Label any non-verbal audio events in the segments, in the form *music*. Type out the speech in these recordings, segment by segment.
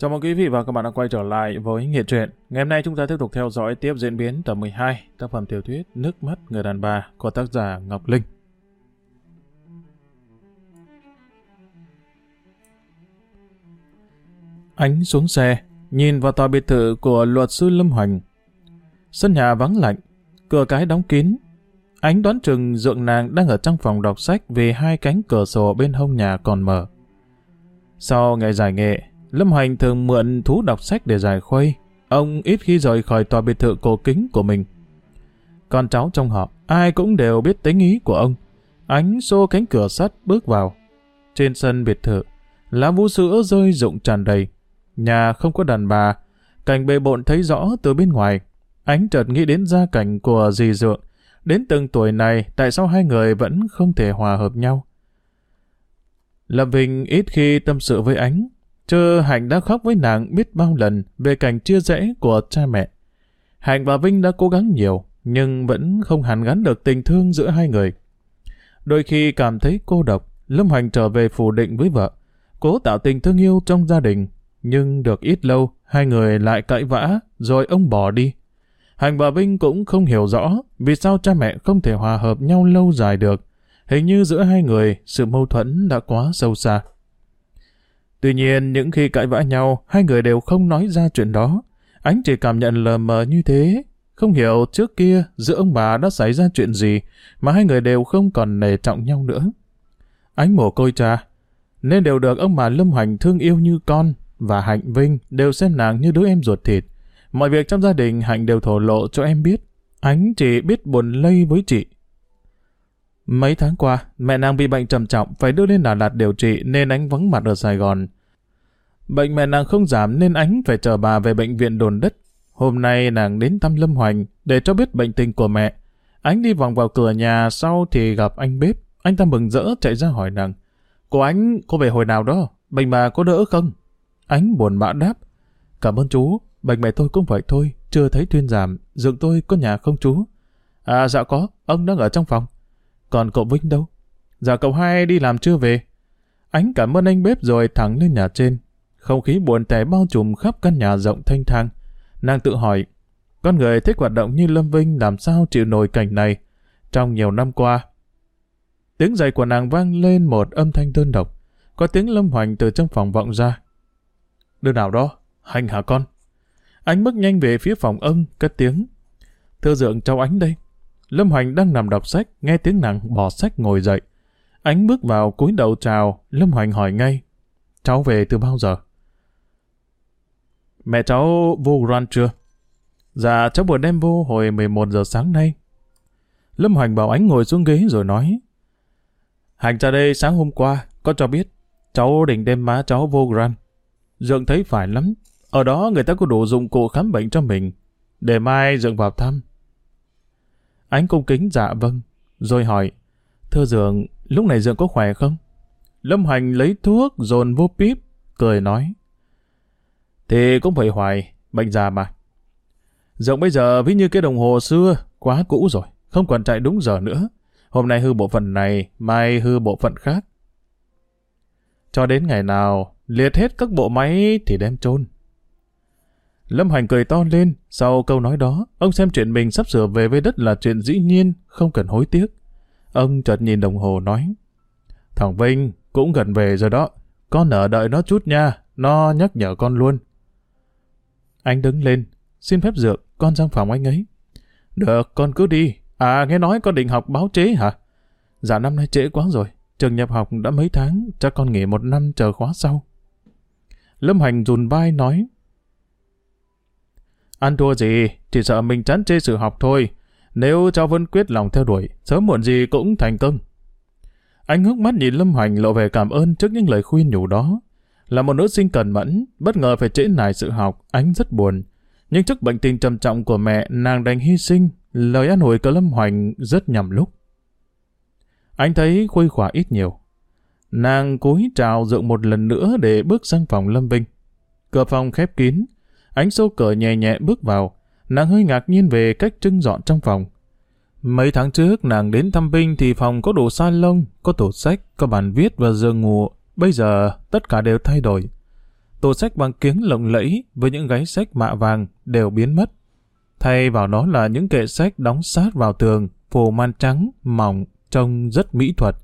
Chào mừng quý vị và các bạn đã quay trở lại với Nghệ truyện. Ngày hôm nay chúng ta tiếp tục theo dõi tiếp diễn biến tập 12 tác phẩm tiểu thuyết Nước mắt người đàn bà của tác giả Ngọc Linh. Ánh xuống xe, nhìn vào tòa biệt thự của luật sư Lâm Hoành. Sân nhà vắng lạnh, cửa cái đóng kín. Ánh đoán chừng dượng nàng đang ở trong phòng đọc sách vì hai cánh cửa sổ bên hông nhà còn mở. Sau ngày giải nghệ, Lâm Hoành thường mượn thú đọc sách để giải khuây. Ông ít khi rời khỏi tòa biệt thự cổ kính của mình. Con cháu trong họ, ai cũng đều biết tính ý của ông. Ánh xô cánh cửa sắt bước vào. Trên sân biệt thự, lá vũ sữa rơi rụng tràn đầy. Nhà không có đàn bà, cảnh bề bộn thấy rõ từ bên ngoài. Ánh chợt nghĩ đến gia cảnh của dì dượng. Đến từng tuổi này, tại sao hai người vẫn không thể hòa hợp nhau? Lâm Vinh ít khi tâm sự với Ánh, Chứ Hạnh đã khóc với nàng biết bao lần về cảnh chia rẽ của cha mẹ. Hạnh và Vinh đã cố gắng nhiều, nhưng vẫn không hàn gắn được tình thương giữa hai người. Đôi khi cảm thấy cô độc, Lâm Hoành trở về phủ định với vợ, cố tạo tình thương yêu trong gia đình, nhưng được ít lâu, hai người lại cãi vã, rồi ông bỏ đi. Hành và Vinh cũng không hiểu rõ vì sao cha mẹ không thể hòa hợp nhau lâu dài được. Hình như giữa hai người, sự mâu thuẫn đã quá sâu xa. Tuy nhiên, những khi cãi vã nhau, hai người đều không nói ra chuyện đó. Ánh chỉ cảm nhận lờ mờ như thế. Không hiểu trước kia giữa ông bà đã xảy ra chuyện gì mà hai người đều không còn nề trọng nhau nữa. Ánh mồ côi cha, nên đều được ông bà Lâm Hoành thương yêu như con và Hạnh Vinh đều xem nàng như đứa em ruột thịt. Mọi việc trong gia đình Hạnh đều thổ lộ cho em biết. Ánh chỉ biết buồn lây với chị. Mấy tháng qua, mẹ nàng bị bệnh trầm trọng, phải đưa lên Đà Lạt điều trị nên ánh vắng mặt ở Sài Gòn. Bệnh mẹ nàng không giảm nên ánh phải chờ bà về bệnh viện đồn đất. Hôm nay nàng đến thăm Lâm Hoành để cho biết bệnh tình của mẹ. Ánh đi vòng vào cửa nhà sau thì gặp anh bếp. Anh ta mừng rỡ chạy ra hỏi nàng. Cô ánh, cô về hồi nào đó? Bệnh bà có đỡ không? Ánh buồn bã đáp. Cảm ơn chú, bệnh mẹ tôi cũng vậy thôi, chưa thấy thuyên giảm, dường tôi có nhà không chú? À dạ có, ông đang ở trong phòng. Còn cậu Vinh đâu? Dạ cậu hai đi làm chưa về. Ánh cảm ơn anh bếp rồi thẳng lên nhà trên. Không khí buồn tẻ bao trùm khắp căn nhà rộng thanh thang. Nàng tự hỏi, con người thích hoạt động như Lâm Vinh làm sao chịu nổi cảnh này trong nhiều năm qua. Tiếng giày của nàng vang lên một âm thanh đơn độc. Có tiếng lâm hoành từ trong phòng vọng ra. Đưa nào đó, hành hả con? Ánh bước nhanh về phía phòng ông, cất tiếng. Thưa dượng cháu ánh đây. Lâm Hoành đang nằm đọc sách, nghe tiếng nàng bỏ sách ngồi dậy. Ánh bước vào cúi đầu chào, Lâm Hoành hỏi ngay. Cháu về từ bao giờ? Mẹ cháu vô gran chưa? Dạ, cháu vừa đem vô hồi 11 giờ sáng nay. Lâm Hoành bảo Ánh ngồi xuống ghế rồi nói. Hành ra đây sáng hôm qua, có cho biết, cháu định đem má cháu vô gran? Dượng thấy phải lắm, ở đó người ta có đủ dụng cụ khám bệnh cho mình, để mai Dượng vào thăm. Ánh cung kính dạ vâng, rồi hỏi, thưa Dượng, lúc này Dượng có khỏe không? Lâm Hành lấy thuốc dồn vô píp, cười nói. Thì cũng phải hoài, bệnh già mà. Dượng bây giờ ví như cái đồng hồ xưa, quá cũ rồi, không còn chạy đúng giờ nữa. Hôm nay hư bộ phận này, mai hư bộ phận khác. Cho đến ngày nào, liệt hết các bộ máy thì đem chôn Lâm Hành cười to lên, sau câu nói đó, ông xem chuyện mình sắp sửa về với đất là chuyện dĩ nhiên, không cần hối tiếc. Ông chợt nhìn đồng hồ nói, Thằng Vinh cũng gần về rồi đó, con ở đợi nó chút nha, nó nhắc nhở con luôn. Anh đứng lên, xin phép dược, con sang phòng anh ấy. Được, con cứ đi. À, nghe nói con định học báo chế hả? Dạ năm nay trễ quá rồi, trường nhập học đã mấy tháng, chắc con nghỉ một năm chờ khóa sau. Lâm Hành rùn vai nói, Ăn thua gì, chỉ sợ mình chán chê sự học thôi. Nếu cháu vẫn quyết lòng theo đuổi, sớm muộn gì cũng thành công. Anh hước mắt nhìn Lâm Hoành lộ về cảm ơn trước những lời khuyên nhủ đó. Là một nữ sinh cần mẫn, bất ngờ phải trễ nải sự học, anh rất buồn. Nhưng trước bệnh tình trầm trọng của mẹ, nàng đành hy sinh, lời an hồi của Lâm Hoành rất nhầm lúc. Anh thấy khuây khỏa ít nhiều. Nàng cúi chào dựng một lần nữa để bước sang phòng Lâm Vinh. Cửa phòng khép kín, Ánh sâu cờ nhẹ nhẹ bước vào, nàng hơi ngạc nhiên về cách trưng dọn trong phòng. Mấy tháng trước nàng đến thăm binh thì phòng có đủ salon, có tủ sách, có bàn viết và giường ngủ. Bây giờ tất cả đều thay đổi. tủ sách bằng kiếng lộng lẫy với những gáy sách mạ vàng đều biến mất. Thay vào đó là những kệ sách đóng sát vào tường, phủ man trắng, mỏng, trông rất mỹ thuật.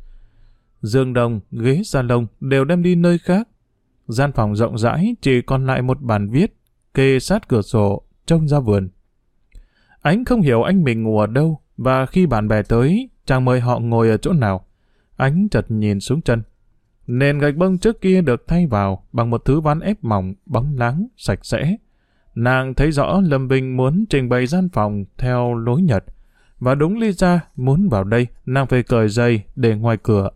Dương đồng, ghế salon đều đem đi nơi khác. Gian phòng rộng rãi chỉ còn lại một bàn viết, kê sát cửa sổ, trông ra vườn. Ánh không hiểu anh mình ngủ ở đâu, và khi bạn bè tới, chàng mời họ ngồi ở chỗ nào. Ánh chợt nhìn xuống chân. Nền gạch bông trước kia được thay vào bằng một thứ ván ép mỏng, bóng láng, sạch sẽ. Nàng thấy rõ Lâm Vinh muốn trình bày gian phòng theo lối Nhật. Và đúng lý ra, muốn vào đây, nàng phải cởi giày để ngoài cửa.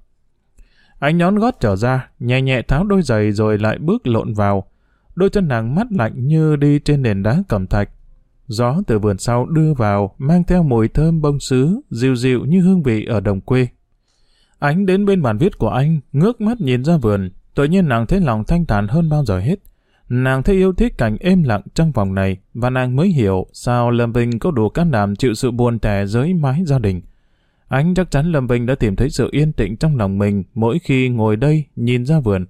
Anh nhón gót trở ra, nhẹ nhẹ tháo đôi giày rồi lại bước lộn vào. Đôi chân nàng mắt lạnh như đi trên nền đá cẩm thạch. Gió từ vườn sau đưa vào, mang theo mùi thơm bông sứ, dịu dịu như hương vị ở đồng quê. Ánh đến bên bàn viết của anh, ngước mắt nhìn ra vườn, tự nhiên nàng thấy lòng thanh thản hơn bao giờ hết. Nàng thấy yêu thích cảnh êm lặng trong vòng này, và nàng mới hiểu sao Lâm Vinh có đủ can đảm chịu sự buồn tẻ dưới mái gia đình. Anh chắc chắn Lâm Vinh đã tìm thấy sự yên tĩnh trong lòng mình mỗi khi ngồi đây nhìn ra vườn.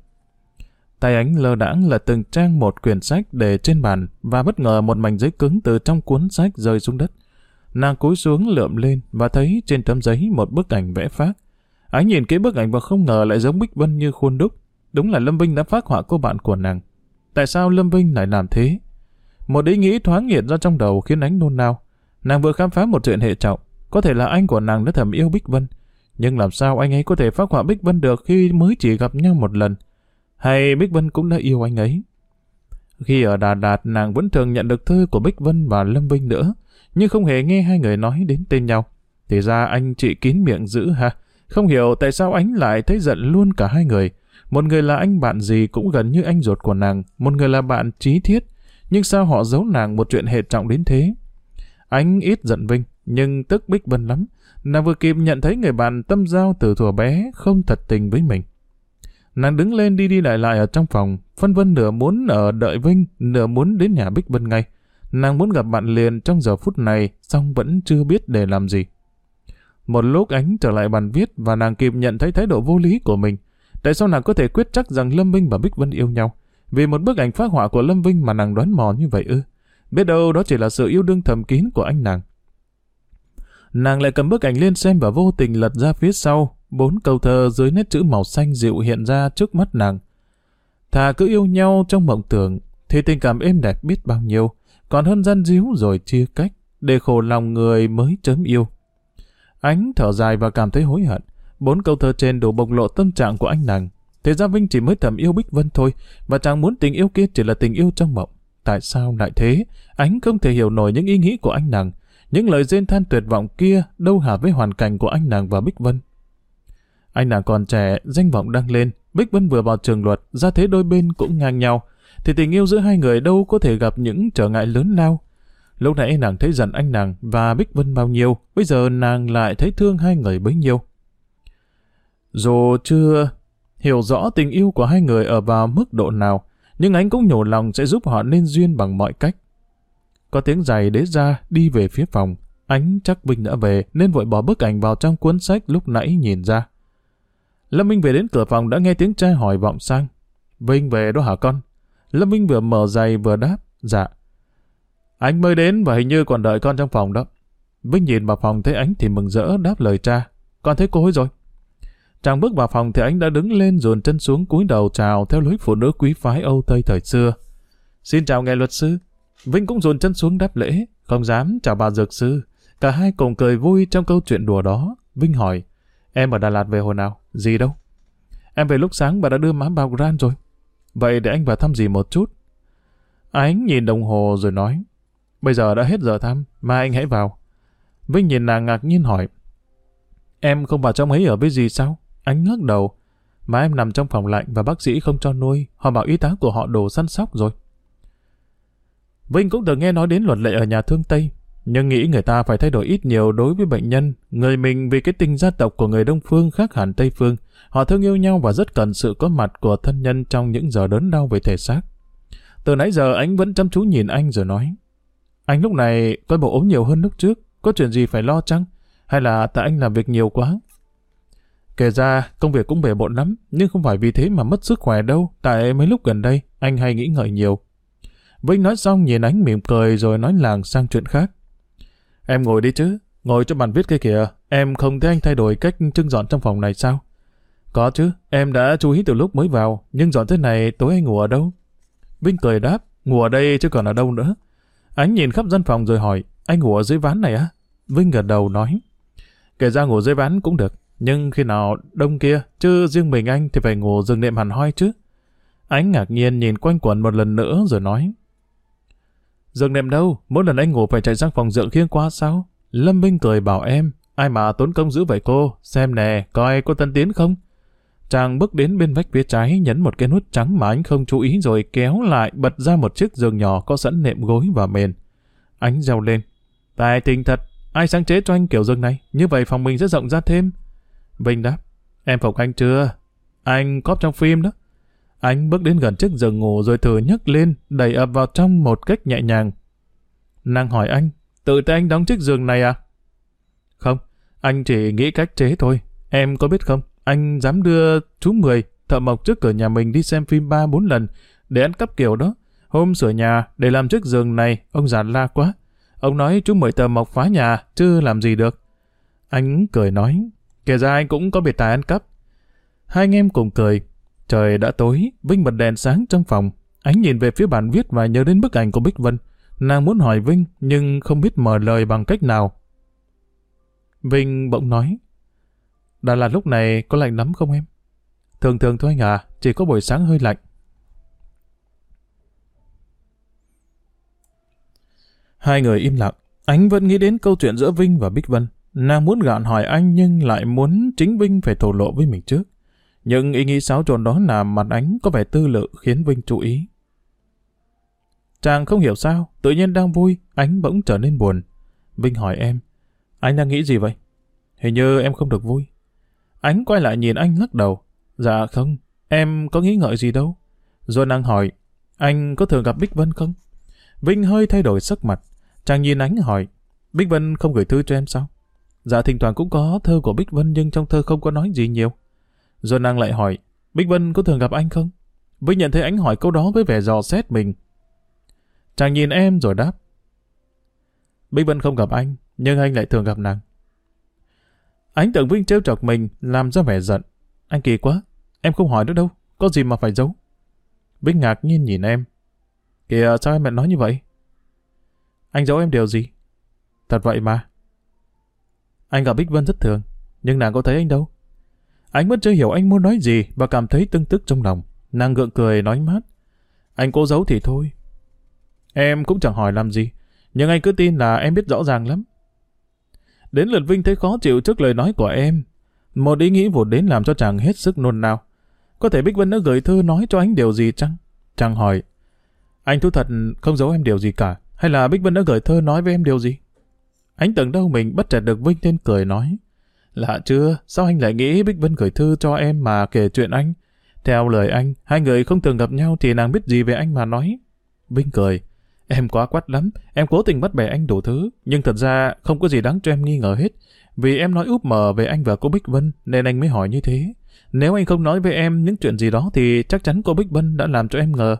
Tay ánh lơ đãng là từng trang một quyển sách để trên bàn và bất ngờ một mảnh giấy cứng từ trong cuốn sách rơi xuống đất. Nàng cúi xuống lượm lên và thấy trên tấm giấy một bức ảnh vẽ phác. Ánh nhìn kỹ bức ảnh và không ngờ lại giống Bích Vân như khuôn đúc. Đúng là Lâm Vinh đã phát họa cô bạn của nàng. Tại sao Lâm Vinh lại làm thế? Một ý nghĩ thoáng hiện ra trong đầu khiến ánh nôn nao. Nàng vừa khám phá một chuyện hệ trọng. Có thể là anh của nàng đã thầm yêu Bích Vân. Nhưng làm sao anh ấy có thể phát họa Bích Vân được khi mới chỉ gặp nhau một lần? Hay Bích Vân cũng đã yêu anh ấy? Khi ở Đà Lạt, nàng vẫn thường nhận được thư của Bích Vân và Lâm Vinh nữa, nhưng không hề nghe hai người nói đến tên nhau. Thì ra anh chị kín miệng dữ ha. Không hiểu tại sao anh lại thấy giận luôn cả hai người. Một người là anh bạn gì cũng gần như anh ruột của nàng, một người là bạn trí thiết. Nhưng sao họ giấu nàng một chuyện hệ trọng đến thế? Anh ít giận Vinh, nhưng tức Bích Vân lắm. Nàng vừa kịp nhận thấy người bạn tâm giao từ thuở bé không thật tình với mình. Nàng đứng lên đi đi lại lại ở trong phòng, phân vân nửa muốn ở đợi Vinh, nửa muốn đến nhà Bích Vân ngay. Nàng muốn gặp bạn liền trong giờ phút này, song vẫn chưa biết để làm gì. Một lúc ánh trở lại bàn viết và nàng kịp nhận thấy thái độ vô lý của mình. Tại sao nàng có thể quyết chắc rằng Lâm Vinh và Bích Vân yêu nhau? Vì một bức ảnh phát họa của Lâm Vinh mà nàng đoán mò như vậy ư? Biết đâu đó chỉ là sự yêu đương thầm kín của anh nàng. Nàng lại cầm bức ảnh lên xem và vô tình lật ra phía sau, bốn câu thơ dưới nét chữ màu xanh dịu hiện ra trước mắt nàng. Thà cứ yêu nhau trong mộng tưởng, thì tình cảm êm đẹp biết bao nhiêu, còn hơn gian díu rồi chia cách, để khổ lòng người mới chớm yêu. Ánh thở dài và cảm thấy hối hận. Bốn câu thơ trên đủ bộc lộ tâm trạng của anh nàng. Thế ra Vinh chỉ mới thầm yêu Bích Vân thôi, và chàng muốn tình yêu kia chỉ là tình yêu trong mộng. Tại sao lại thế? Ánh không thể hiểu nổi những ý nghĩ của anh nàng. Những lời rên than tuyệt vọng kia đâu hả với hoàn cảnh của anh nàng và Bích Vân. Anh nàng còn trẻ, danh vọng đang lên, Bích Vân vừa vào trường luật, ra thế đôi bên cũng ngang nhau, thì tình yêu giữa hai người đâu có thể gặp những trở ngại lớn lao. Lúc nãy nàng thấy giận anh nàng và Bích Vân bao nhiêu, bây giờ nàng lại thấy thương hai người bấy nhiêu. Dù chưa hiểu rõ tình yêu của hai người ở vào mức độ nào, nhưng anh cũng nhổ lòng sẽ giúp họ nên duyên bằng mọi cách. Có tiếng giày đế ra đi về phía phòng, ánh chắc Vinh đã về nên vội bỏ bức ảnh vào trong cuốn sách lúc nãy nhìn ra. Lâm Minh về đến cửa phòng đã nghe tiếng trai hỏi vọng sang. Vinh về đó hả con? Lâm Minh vừa mở giày vừa đáp. Dạ. Anh mới đến và hình như còn đợi con trong phòng đó. Vinh nhìn vào phòng thấy ánh thì mừng rỡ đáp lời cha. Con thấy cô ấy rồi. Chàng bước vào phòng thì anh đã đứng lên dồn chân xuống cúi đầu chào theo lối phụ nữ quý phái Âu Tây thời xưa. Xin chào ngài luật sư. Vinh cũng dồn chân xuống đáp lễ, không dám chào bà dược sư. Cả hai cùng cười vui trong câu chuyện đùa đó. Vinh hỏi, em ở Đà Lạt về hồi nào? Gì đâu? Em về lúc sáng bà đã đưa má bao grand rồi. Vậy để anh vào thăm gì một chút. Ánh nhìn đồng hồ rồi nói, bây giờ đã hết giờ thăm, mà anh hãy vào. Vinh nhìn nàng ngạc nhiên hỏi, em không vào trong ấy ở với gì sao? Ánh lắc đầu, mà em nằm trong phòng lạnh và bác sĩ không cho nuôi, họ bảo y tá của họ đồ săn sóc rồi. Vinh cũng từng nghe nói đến luật lệ ở nhà thương Tây, nhưng nghĩ người ta phải thay đổi ít nhiều đối với bệnh nhân, người mình vì cái tình gia tộc của người Đông Phương khác hẳn Tây Phương. Họ thương yêu nhau và rất cần sự có mặt của thân nhân trong những giờ đớn đau về thể xác. Từ nãy giờ anh vẫn chăm chú nhìn anh rồi nói. Anh lúc này coi bộ ốm nhiều hơn lúc trước, có chuyện gì phải lo chăng? Hay là tại anh làm việc nhiều quá? Kể ra, công việc cũng bề bộn lắm, nhưng không phải vì thế mà mất sức khỏe đâu, tại mấy lúc gần đây, anh hay nghĩ ngợi nhiều. Vinh nói xong nhìn ánh mỉm cười rồi nói làng sang chuyện khác. Em ngồi đi chứ, ngồi cho bàn viết kia kìa, em không thấy anh thay đổi cách trưng dọn trong phòng này sao? Có chứ, em đã chú ý từ lúc mới vào, nhưng dọn thế này tối anh ngủ ở đâu? Vinh cười đáp, ngủ ở đây chứ còn ở đâu nữa. Ánh nhìn khắp dân phòng rồi hỏi, anh ngủ ở dưới ván này á? Vinh gật đầu nói, kể ra ngủ dưới ván cũng được, nhưng khi nào đông kia, chứ riêng mình anh thì phải ngủ rừng nệm hẳn hoi chứ. Ánh ngạc nhiên nhìn quanh quẩn một lần nữa rồi nói, Dường nệm đâu, mỗi lần anh ngủ phải chạy sang phòng giường khiêng qua sao? Lâm Minh cười bảo em, ai mà tốn công giữ vậy cô, xem nè, coi có tân tiến không? Chàng bước đến bên vách phía trái nhấn một cái nút trắng mà anh không chú ý rồi kéo lại bật ra một chiếc giường nhỏ có sẵn nệm gối và mền. Ánh reo lên. Tài tình thật, ai sáng chế cho anh kiểu giường này, như vậy phòng mình sẽ rộng ra thêm. Vinh đáp, em phục anh chưa? Anh cóp trong phim đó. Anh bước đến gần chiếc giường ngủ rồi thử nhấc lên, đẩy ập vào trong một cách nhẹ nhàng. Nàng hỏi anh, tự tay anh đóng chiếc giường này à? Không, anh chỉ nghĩ cách chế thôi. Em có biết không, anh dám đưa chú Mười, thợ mộc trước cửa nhà mình đi xem phim ba bốn lần, để ăn cắp kiểu đó. Hôm sửa nhà, để làm chiếc giường này, ông già la quá. Ông nói chú Mười thợ mộc phá nhà, chứ làm gì được. Anh cười nói, kể ra anh cũng có biệt tài ăn cắp. Hai anh em cùng cười, Trời đã tối, Vinh bật đèn sáng trong phòng. Ánh nhìn về phía bàn viết và nhớ đến bức ảnh của Bích Vân. Nàng muốn hỏi Vinh, nhưng không biết mở lời bằng cách nào. Vinh bỗng nói, Đà Lạt lúc này có lạnh lắm không em? Thường thường thôi anh à, chỉ có buổi sáng hơi lạnh. Hai người im lặng, ánh vẫn nghĩ đến câu chuyện giữa Vinh và Bích Vân. Nàng muốn gạn hỏi anh nhưng lại muốn chính Vinh phải thổ lộ với mình trước. Nhưng ý nghĩ xáo trộn đó làm mặt ánh có vẻ tư lự khiến Vinh chú ý. Chàng không hiểu sao, tự nhiên đang vui, ánh bỗng trở nên buồn. Vinh hỏi em, anh đang nghĩ gì vậy? Hình như em không được vui. Ánh quay lại nhìn anh lắc đầu. Dạ không, em có nghĩ ngợi gì đâu. Rồi nàng hỏi, anh có thường gặp Bích Vân không? Vinh hơi thay đổi sắc mặt. Chàng nhìn ánh hỏi, Bích Vân không gửi thư cho em sao? Dạ thỉnh thoảng cũng có thơ của Bích Vân nhưng trong thơ không có nói gì nhiều. Duân Năng lại hỏi, Bích Vân có thường gặp anh không? Vinh nhận thấy anh hỏi câu đó với vẻ dò xét mình. Chàng nhìn em rồi đáp. Bích Vân không gặp anh, nhưng anh lại thường gặp nàng. Ánh tưởng Vinh trêu chọc mình, làm ra vẻ giận. Anh kỳ quá, em không hỏi nữa đâu, có gì mà phải giấu. Vinh ngạc nhiên nhìn em. Kìa, sao em lại nói như vậy? Anh giấu em điều gì? Thật vậy mà. Anh gặp Bích Vân rất thường, nhưng nàng có thấy anh đâu. Anh vẫn chưa hiểu anh muốn nói gì và cảm thấy tương tức trong lòng. Nàng gượng cười nói mát. Anh cố giấu thì thôi. Em cũng chẳng hỏi làm gì, nhưng anh cứ tin là em biết rõ ràng lắm. Đến lượt Vinh thấy khó chịu trước lời nói của em. Một ý nghĩ vụt đến làm cho chàng hết sức nôn nao. Có thể Bích Vân đã gửi thư nói cho anh điều gì chăng? Chàng hỏi. Anh thú thật không giấu em điều gì cả. Hay là Bích Vân đã gửi thơ nói với em điều gì? Anh tưởng đâu mình bất chợt được Vinh tên cười nói. Lạ chưa, sao anh lại nghĩ Bích Vân gửi thư cho em mà kể chuyện anh? Theo lời anh, hai người không thường gặp nhau thì nàng biết gì về anh mà nói. Vinh cười. Em quá quát lắm, em cố tình bắt bẻ anh đủ thứ, nhưng thật ra không có gì đáng cho em nghi ngờ hết. Vì em nói úp mờ về anh và cô Bích Vân nên anh mới hỏi như thế. Nếu anh không nói với em những chuyện gì đó thì chắc chắn cô Bích Vân đã làm cho em ngờ.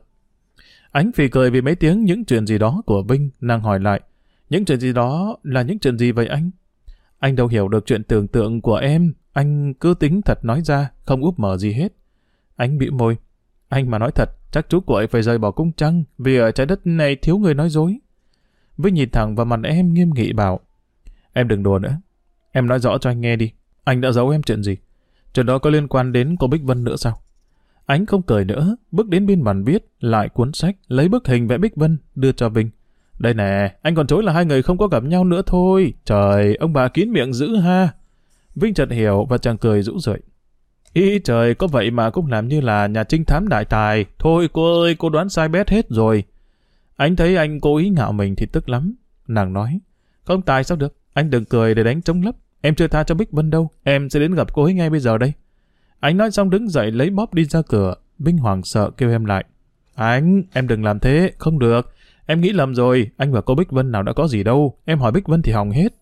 Ánh phì cười vì mấy tiếng những chuyện gì đó của Vinh, nàng hỏi lại. Những chuyện gì đó là những chuyện gì vậy anh? Anh đâu hiểu được chuyện tưởng tượng của em, anh cứ tính thật nói ra, không úp mở gì hết. Anh bị môi. Anh mà nói thật, chắc chú của ấy phải rời bỏ cung trăng, vì ở trái đất này thiếu người nói dối. Với nhìn thẳng vào mặt em nghiêm nghị bảo, em đừng đùa nữa. Em nói rõ cho anh nghe đi, anh đã giấu em chuyện gì? Chuyện đó có liên quan đến cô Bích Vân nữa sao? Anh không cười nữa, bước đến bên bàn viết, lại cuốn sách, lấy bức hình vẽ Bích Vân, đưa cho Vinh. Đây nè, anh còn chối là hai người không có gặp nhau nữa thôi. Trời, ông bà kín miệng dữ ha. Vinh chợt hiểu và chàng cười rũ rượi. Ý trời, có vậy mà cũng làm như là nhà trinh thám đại tài. Thôi cô ơi, cô đoán sai bét hết rồi. Anh thấy anh cố ý ngạo mình thì tức lắm. Nàng nói, không tài sao được, anh đừng cười để đánh trống lấp. Em chưa tha cho Bích Vân đâu, em sẽ đến gặp cô ấy ngay bây giờ đây. Anh nói xong đứng dậy lấy bóp đi ra cửa. Binh hoàng sợ kêu em lại. Anh, em đừng làm thế, không được. Em nghĩ lầm rồi, anh và cô Bích Vân nào đã có gì đâu, em hỏi Bích Vân thì hỏng hết.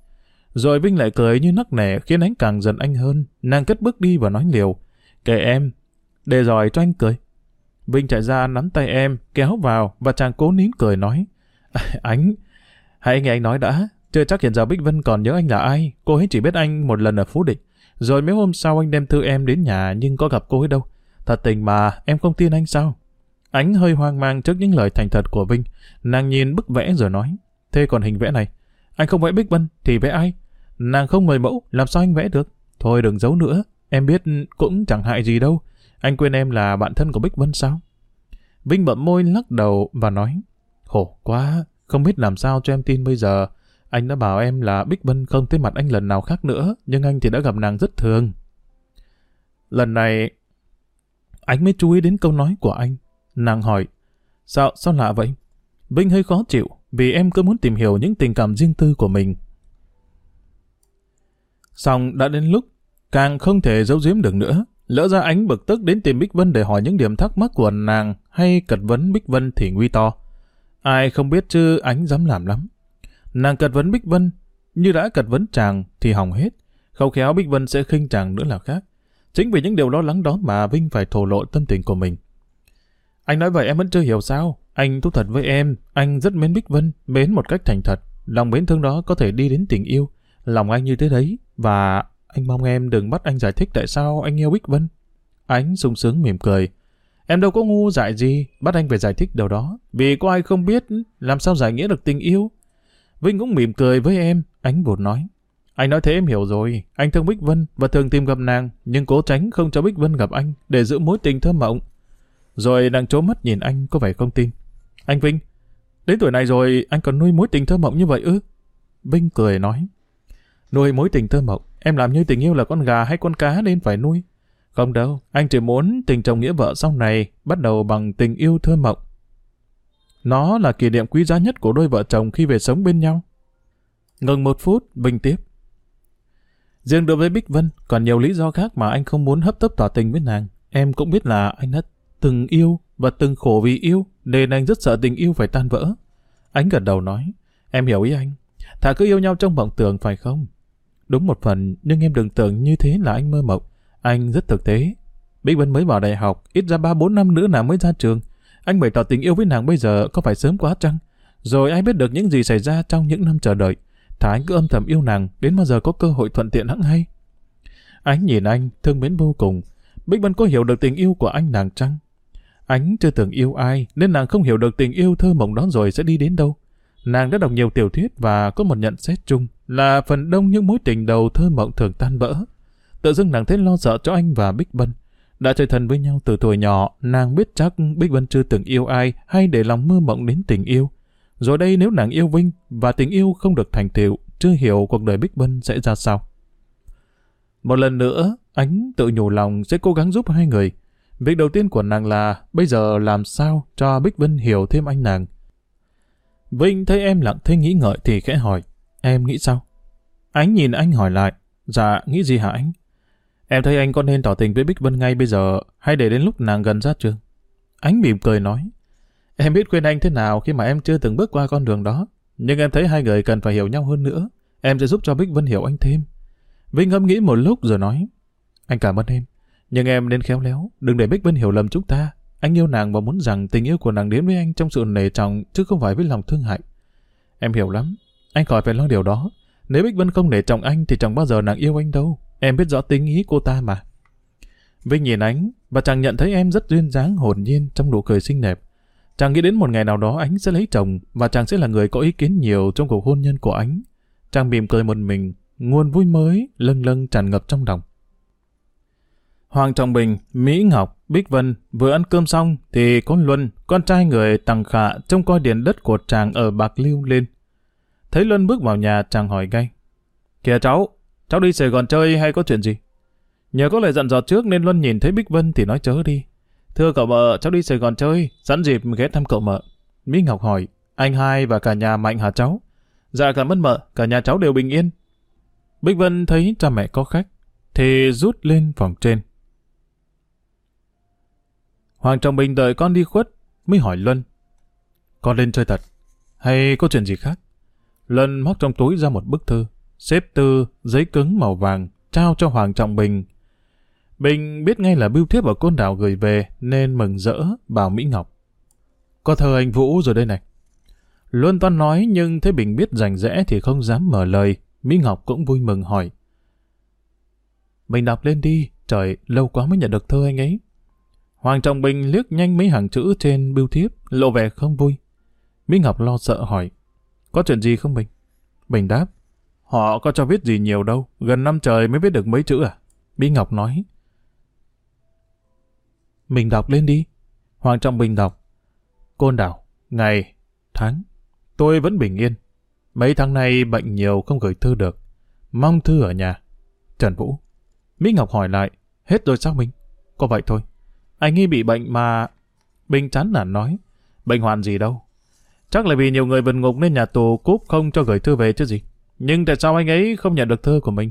Rồi Vinh lại cười như nắc nẻ khiến anh càng giận anh hơn. Nàng cất bước đi và nói liều. Kệ em, để rồi cho anh cười. Vinh chạy ra nắm tay em, kéo vào và chàng cố nín cười nói. À, ánh hãy nghe anh nói đã. Chưa chắc hiện giờ Bích Vân còn nhớ anh là ai. Cô ấy chỉ biết anh một lần ở Phú Định. Rồi mấy hôm sau anh đem thư em đến nhà nhưng có gặp cô ấy đâu. Thật tình mà, em không tin anh sao? Ánh hơi hoang mang trước những lời thành thật của Vinh. Nàng nhìn bức vẽ rồi nói. Thế còn hình vẽ này? Anh không vẽ Bích Vân thì vẽ ai? Nàng không mời mẫu, làm sao anh vẽ được? Thôi đừng giấu nữa, em biết cũng chẳng hại gì đâu. Anh quên em là bạn thân của Bích Vân sao? Vinh bậm môi lắc đầu và nói. Khổ quá, không biết làm sao cho em tin bây giờ. Anh đã bảo em là Bích Vân không thấy mặt anh lần nào khác nữa, nhưng anh thì đã gặp nàng rất thường. Lần này, anh mới chú ý đến câu nói của anh. Nàng hỏi, sao, sao lạ vậy? Vinh hơi khó chịu, vì em cứ muốn tìm hiểu những tình cảm riêng tư của mình. Xong đã đến lúc, càng không thể giấu giếm được nữa. Lỡ ra ánh bực tức đến tìm Bích Vân để hỏi những điểm thắc mắc của nàng hay cật vấn Bích Vân thì nguy to. Ai không biết chứ ánh dám làm lắm. Nàng cật vấn Bích Vân, như đã cật vấn chàng thì hỏng hết. Không khéo Bích Vân sẽ khinh chàng nữa là khác. Chính vì những điều lo lắng đó mà Vinh phải thổ lộ tâm tình của mình. Anh nói vậy em vẫn chưa hiểu sao. Anh thú thật với em, anh rất mến Bích Vân, mến một cách thành thật. Lòng mến thương đó có thể đi đến tình yêu. Lòng anh như thế đấy, và anh mong em đừng bắt anh giải thích tại sao anh yêu Bích Vân. Ánh sung sướng mỉm cười. Em đâu có ngu dại gì, bắt anh phải giải thích điều đó. Vì có ai không biết, làm sao giải nghĩa được tình yêu. Vinh cũng mỉm cười với em, Ánh buồn nói. Anh nói thế em hiểu rồi, anh thương Bích Vân và thường tìm gặp nàng, nhưng cố tránh không cho Bích Vân gặp anh để giữ mối tình thơ mộng. Rồi đang trố mắt nhìn anh có vẻ không tin. Anh Vinh, đến tuổi này rồi anh còn nuôi mối tình thơ mộng như vậy ư? Vinh cười nói. Nuôi mối tình thơ mộng, em làm như tình yêu là con gà hay con cá nên phải nuôi. Không đâu, anh chỉ muốn tình chồng nghĩa vợ sau này bắt đầu bằng tình yêu thơ mộng. Nó là kỷ niệm quý giá nhất của đôi vợ chồng khi về sống bên nhau. Ngừng một phút, Vinh tiếp. Riêng đối với Bích Vân, còn nhiều lý do khác mà anh không muốn hấp tấp tỏ tình với nàng. Em cũng biết là anh đã từng yêu và từng khổ vì yêu, nên anh rất sợ tình yêu phải tan vỡ. Ánh gật đầu nói, em hiểu ý anh. Thà cứ yêu nhau trong mộng tưởng phải không? Đúng một phần, nhưng em đừng tưởng như thế là anh mơ mộng. Anh rất thực tế. Bích Vân mới vào đại học, ít ra 3-4 năm nữa nàng mới ra trường. Anh bày tỏ tình yêu với nàng bây giờ có phải sớm quá chăng? Rồi ai biết được những gì xảy ra trong những năm chờ đợi. Thà anh cứ âm thầm yêu nàng, đến bao giờ có cơ hội thuận tiện hẵng hay? Anh nhìn anh, thương mến vô cùng. Bích Vân có hiểu được tình yêu của anh nàng chăng? Ánh chưa từng yêu ai, nên nàng không hiểu được tình yêu thơ mộng đó rồi sẽ đi đến đâu. Nàng đã đọc nhiều tiểu thuyết và có một nhận xét chung là phần đông những mối tình đầu thơ mộng thường tan vỡ. Tự dưng nàng thấy lo sợ cho anh và Bích Vân. Đã chơi thân với nhau từ tuổi nhỏ, nàng biết chắc Bích Vân chưa từng yêu ai hay để lòng mơ mộng đến tình yêu. Rồi đây nếu nàng yêu Vinh và tình yêu không được thành tựu, chưa hiểu cuộc đời Bích Vân sẽ ra sao. Một lần nữa, Ánh tự nhủ lòng sẽ cố gắng giúp hai người. Việc đầu tiên của nàng là bây giờ làm sao cho Bích Vân hiểu thêm anh nàng. Vinh thấy em lặng thinh nghĩ ngợi thì khẽ hỏi, em nghĩ sao? Ánh nhìn anh hỏi lại, dạ nghĩ gì hả anh? Em thấy anh có nên tỏ tình với Bích Vân ngay bây giờ hay để đến lúc nàng gần ra trường? Ánh mỉm cười nói, em biết khuyên anh thế nào khi mà em chưa từng bước qua con đường đó, nhưng em thấy hai người cần phải hiểu nhau hơn nữa. Em sẽ giúp cho Bích Vân hiểu anh thêm. Vinh ngẫm nghĩ một lúc rồi nói, anh cảm ơn em. Nhưng em nên khéo léo, đừng để Bích Vân hiểu lầm chúng ta. Anh yêu nàng và muốn rằng tình yêu của nàng đến với anh trong sự nề trọng chứ không phải với lòng thương hại. Em hiểu lắm, anh khỏi phải lo điều đó. Nếu Bích Vân không nể trọng anh thì chẳng bao giờ nàng yêu anh đâu. Em biết rõ tính ý cô ta mà. Vinh nhìn ánh và chàng nhận thấy em rất duyên dáng hồn nhiên trong nụ cười xinh đẹp. Chàng nghĩ đến một ngày nào đó ánh sẽ lấy chồng và chàng sẽ là người có ý kiến nhiều trong cuộc hôn nhân của ánh. Chàng mỉm cười một mình, nguồn vui mới lâng lâng tràn ngập trong lòng. Hoàng Trọng Bình, Mỹ Ngọc, Bích Vân vừa ăn cơm xong thì có Luân, con trai người Tằng Khạ trông coi điền đất của chàng ở Bạc Liêu lên. Thấy Luân bước vào nhà chàng hỏi ngay. Kìa cháu, cháu đi Sài Gòn chơi hay có chuyện gì? Nhờ có lời dặn dò trước nên Luân nhìn thấy Bích Vân thì nói chớ đi. Thưa cậu mợ, cháu đi Sài Gòn chơi, sẵn dịp ghé thăm cậu mợ. Mỹ Ngọc hỏi, anh hai và cả nhà mạnh hả cháu? Dạ cảm ơn mợ, cả nhà cháu đều bình yên. Bích Vân thấy cha mẹ có khách, thì rút lên phòng trên. Hoàng Trọng Bình đợi con đi khuất, mới hỏi Luân. Con lên chơi thật, hay có chuyện gì khác? Luân móc trong túi ra một bức thư. xếp tư, giấy cứng màu vàng, trao cho Hoàng Trọng Bình. Bình biết ngay là bưu thiếp ở côn đảo gửi về nên mừng rỡ bảo Mỹ Ngọc. Có thơ anh Vũ rồi đây này. Luân toan nói nhưng thấy Bình biết rành rẽ thì không dám mở lời. Mỹ Ngọc cũng vui mừng hỏi. Mình đọc lên đi, trời, lâu quá mới nhận được thơ anh ấy. Hoàng Trọng Bình liếc nhanh mấy hàng chữ trên bưu thiếp, lộ vẻ không vui. Mỹ Ngọc lo sợ hỏi. Có chuyện gì không Bình? Bình đáp. Họ có cho viết gì nhiều đâu, gần năm trời mới viết được mấy chữ à? Mỹ Ngọc nói. Mình đọc lên đi. Hoàng Trọng Bình đọc. Côn đảo, ngày, tháng. Tôi vẫn bình yên. Mấy tháng nay bệnh nhiều không gửi thư được. Mong thư ở nhà. Trần Vũ. Mỹ Ngọc hỏi lại. Hết rồi sao Minh? Có vậy thôi. Anh nghi bị bệnh mà... Bình chán nản nói. Bệnh hoạn gì đâu. Chắc là vì nhiều người vần ngục nên nhà tù cúp không cho gửi thư về chứ gì. Nhưng tại sao anh ấy không nhận được thư của mình?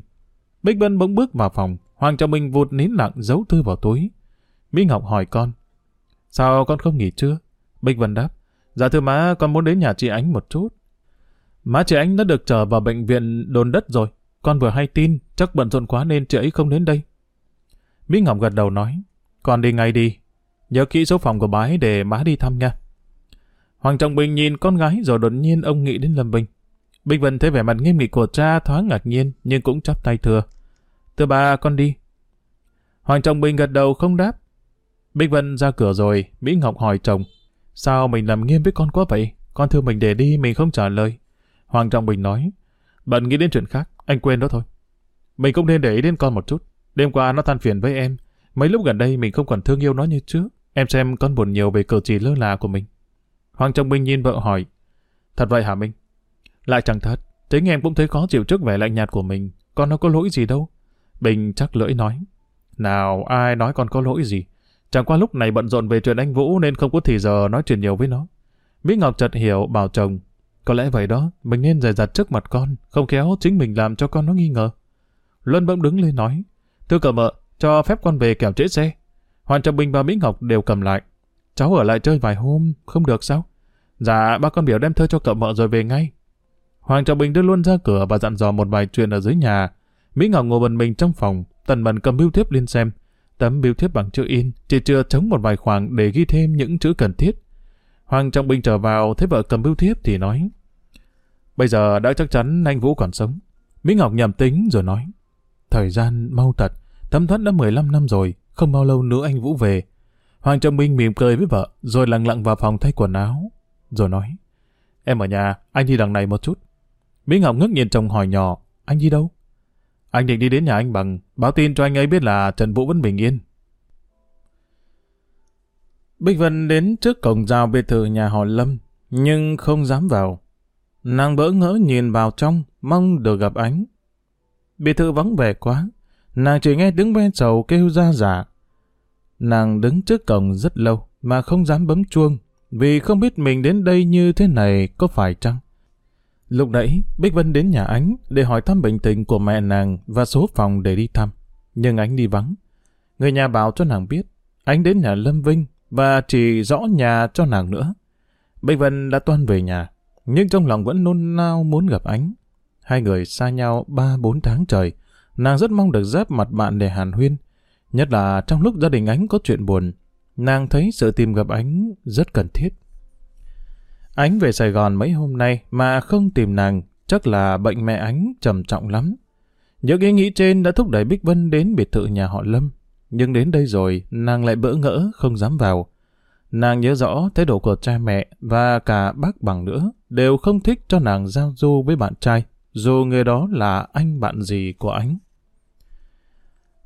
Bích Vân bỗng bước vào phòng. Hoàng Trọng Minh vụt nín lặng giấu thư vào túi. Mỹ Ngọc hỏi con. Sao con không nghỉ chưa? Bích Vân đáp. Dạ thưa má, con muốn đến nhà chị Ánh một chút. Má chị Ánh đã được trở vào bệnh viện đồn đất rồi. Con vừa hay tin, chắc bận rộn quá nên chị ấy không đến đây. Mỹ Ngọc gật đầu nói. Con đi ngay đi. Nhớ kỹ số phòng của bái để má đi thăm nha. Hoàng Trọng Bình nhìn con gái rồi đột nhiên ông nghĩ đến Lâm Bình. Bích Vân thấy vẻ mặt nghiêm nghị của cha thoáng ngạc nhiên nhưng cũng chắp tay thừa Thưa bà con đi. Hoàng Trọng Bình gật đầu không đáp. Bích Vân ra cửa rồi, Mỹ Ngọc hỏi chồng. Sao mình làm nghiêm với con quá vậy? Con thưa mình để đi, mình không trả lời. Hoàng Trọng Bình nói. Bận nghĩ đến chuyện khác, anh quên đó thôi. Mình cũng nên để ý đến con một chút. Đêm qua nó than phiền với em. Mấy lúc gần đây mình không còn thương yêu nó như trước. Em xem con buồn nhiều về cử chỉ lơ là của mình. Hoàng Trọng Bình nhìn vợ hỏi. Thật vậy hả Minh? Lại chẳng thật. Chính em cũng thấy khó chịu trước vẻ lạnh nhạt của mình. Con nó có lỗi gì đâu. Bình chắc lưỡi nói. Nào, ai nói con có lỗi gì? Chẳng qua lúc này bận rộn về chuyện anh Vũ nên không có thì giờ nói chuyện nhiều với nó. Mỹ Ngọc chợt hiểu bảo chồng. Có lẽ vậy đó, mình nên dè dặt trước mặt con, không khéo chính mình làm cho con nó nghi ngờ. Luân bỗng đứng lên nói. Thưa cậu mợ, cho phép con về kẻo trễ xe. Hoàn Trọng Bình và Mỹ Ngọc đều cầm lại. Cháu ở lại chơi vài hôm, không được sao? Dạ, ba con biểu đem thơ cho cậu mợ rồi về ngay. Hoàng Trọng Bình đưa luôn ra cửa và dặn dò một vài chuyện ở dưới nhà. Mỹ Ngọc ngồi bần mình trong phòng, Tần Mần cầm bưu thiếp lên xem. Tấm bưu thiếp bằng chữ in, chỉ chưa chống một vài khoảng để ghi thêm những chữ cần thiết. Hoàng Trọng Bình trở vào, thấy vợ cầm bưu thiếp thì nói. Bây giờ đã chắc chắn anh Vũ còn sống. Mỹ Ngọc nhầm tính rồi nói. Thời gian mau thật, thấm thoát đã 15 năm rồi, không bao lâu nữa anh Vũ về. Hoàng Trọng Minh mỉm cười với vợ, rồi lặng lặng vào phòng thay quần áo, rồi nói. Em ở nhà, anh đi đằng này một chút. Mỹ Ngọc ngước nhìn chồng hỏi nhỏ, anh đi đâu? Anh định đi đến nhà anh bằng, báo tin cho anh ấy biết là Trần Vũ vẫn bình yên. Bích Vân đến trước cổng rào biệt thự nhà họ Lâm, nhưng không dám vào. Nàng bỡ ngỡ nhìn vào trong, mong được gặp ánh. Biệt thự vắng vẻ quá, nàng chỉ nghe tiếng bên sầu kêu ra giả. Nàng đứng trước cổng rất lâu mà không dám bấm chuông, vì không biết mình đến đây như thế này có phải chăng. Lúc nãy, Bích Vân đến nhà Ánh để hỏi thăm bệnh tình của mẹ nàng và số phòng để đi thăm. Nhưng Ánh đi vắng. Người nhà bảo cho nàng biết, Ánh đến nhà Lâm Vinh và chỉ rõ nhà cho nàng nữa. Bích Vân đã toan về nhà, nhưng trong lòng vẫn nôn nao muốn gặp Ánh. Hai người xa nhau ba bốn tháng trời, nàng rất mong được giáp mặt bạn để hàn huyên. Nhất là trong lúc gia đình Ánh có chuyện buồn, nàng thấy sự tìm gặp Ánh rất cần thiết. Ánh về Sài Gòn mấy hôm nay mà không tìm nàng, chắc là bệnh mẹ Ánh trầm trọng lắm. Những ý nghĩ trên đã thúc đẩy Bích Vân đến biệt thự nhà họ Lâm. Nhưng đến đây rồi, nàng lại bỡ ngỡ, không dám vào. Nàng nhớ rõ thái độ của cha mẹ và cả bác bằng nữa đều không thích cho nàng giao du với bạn trai, dù người đó là anh bạn gì của Ánh.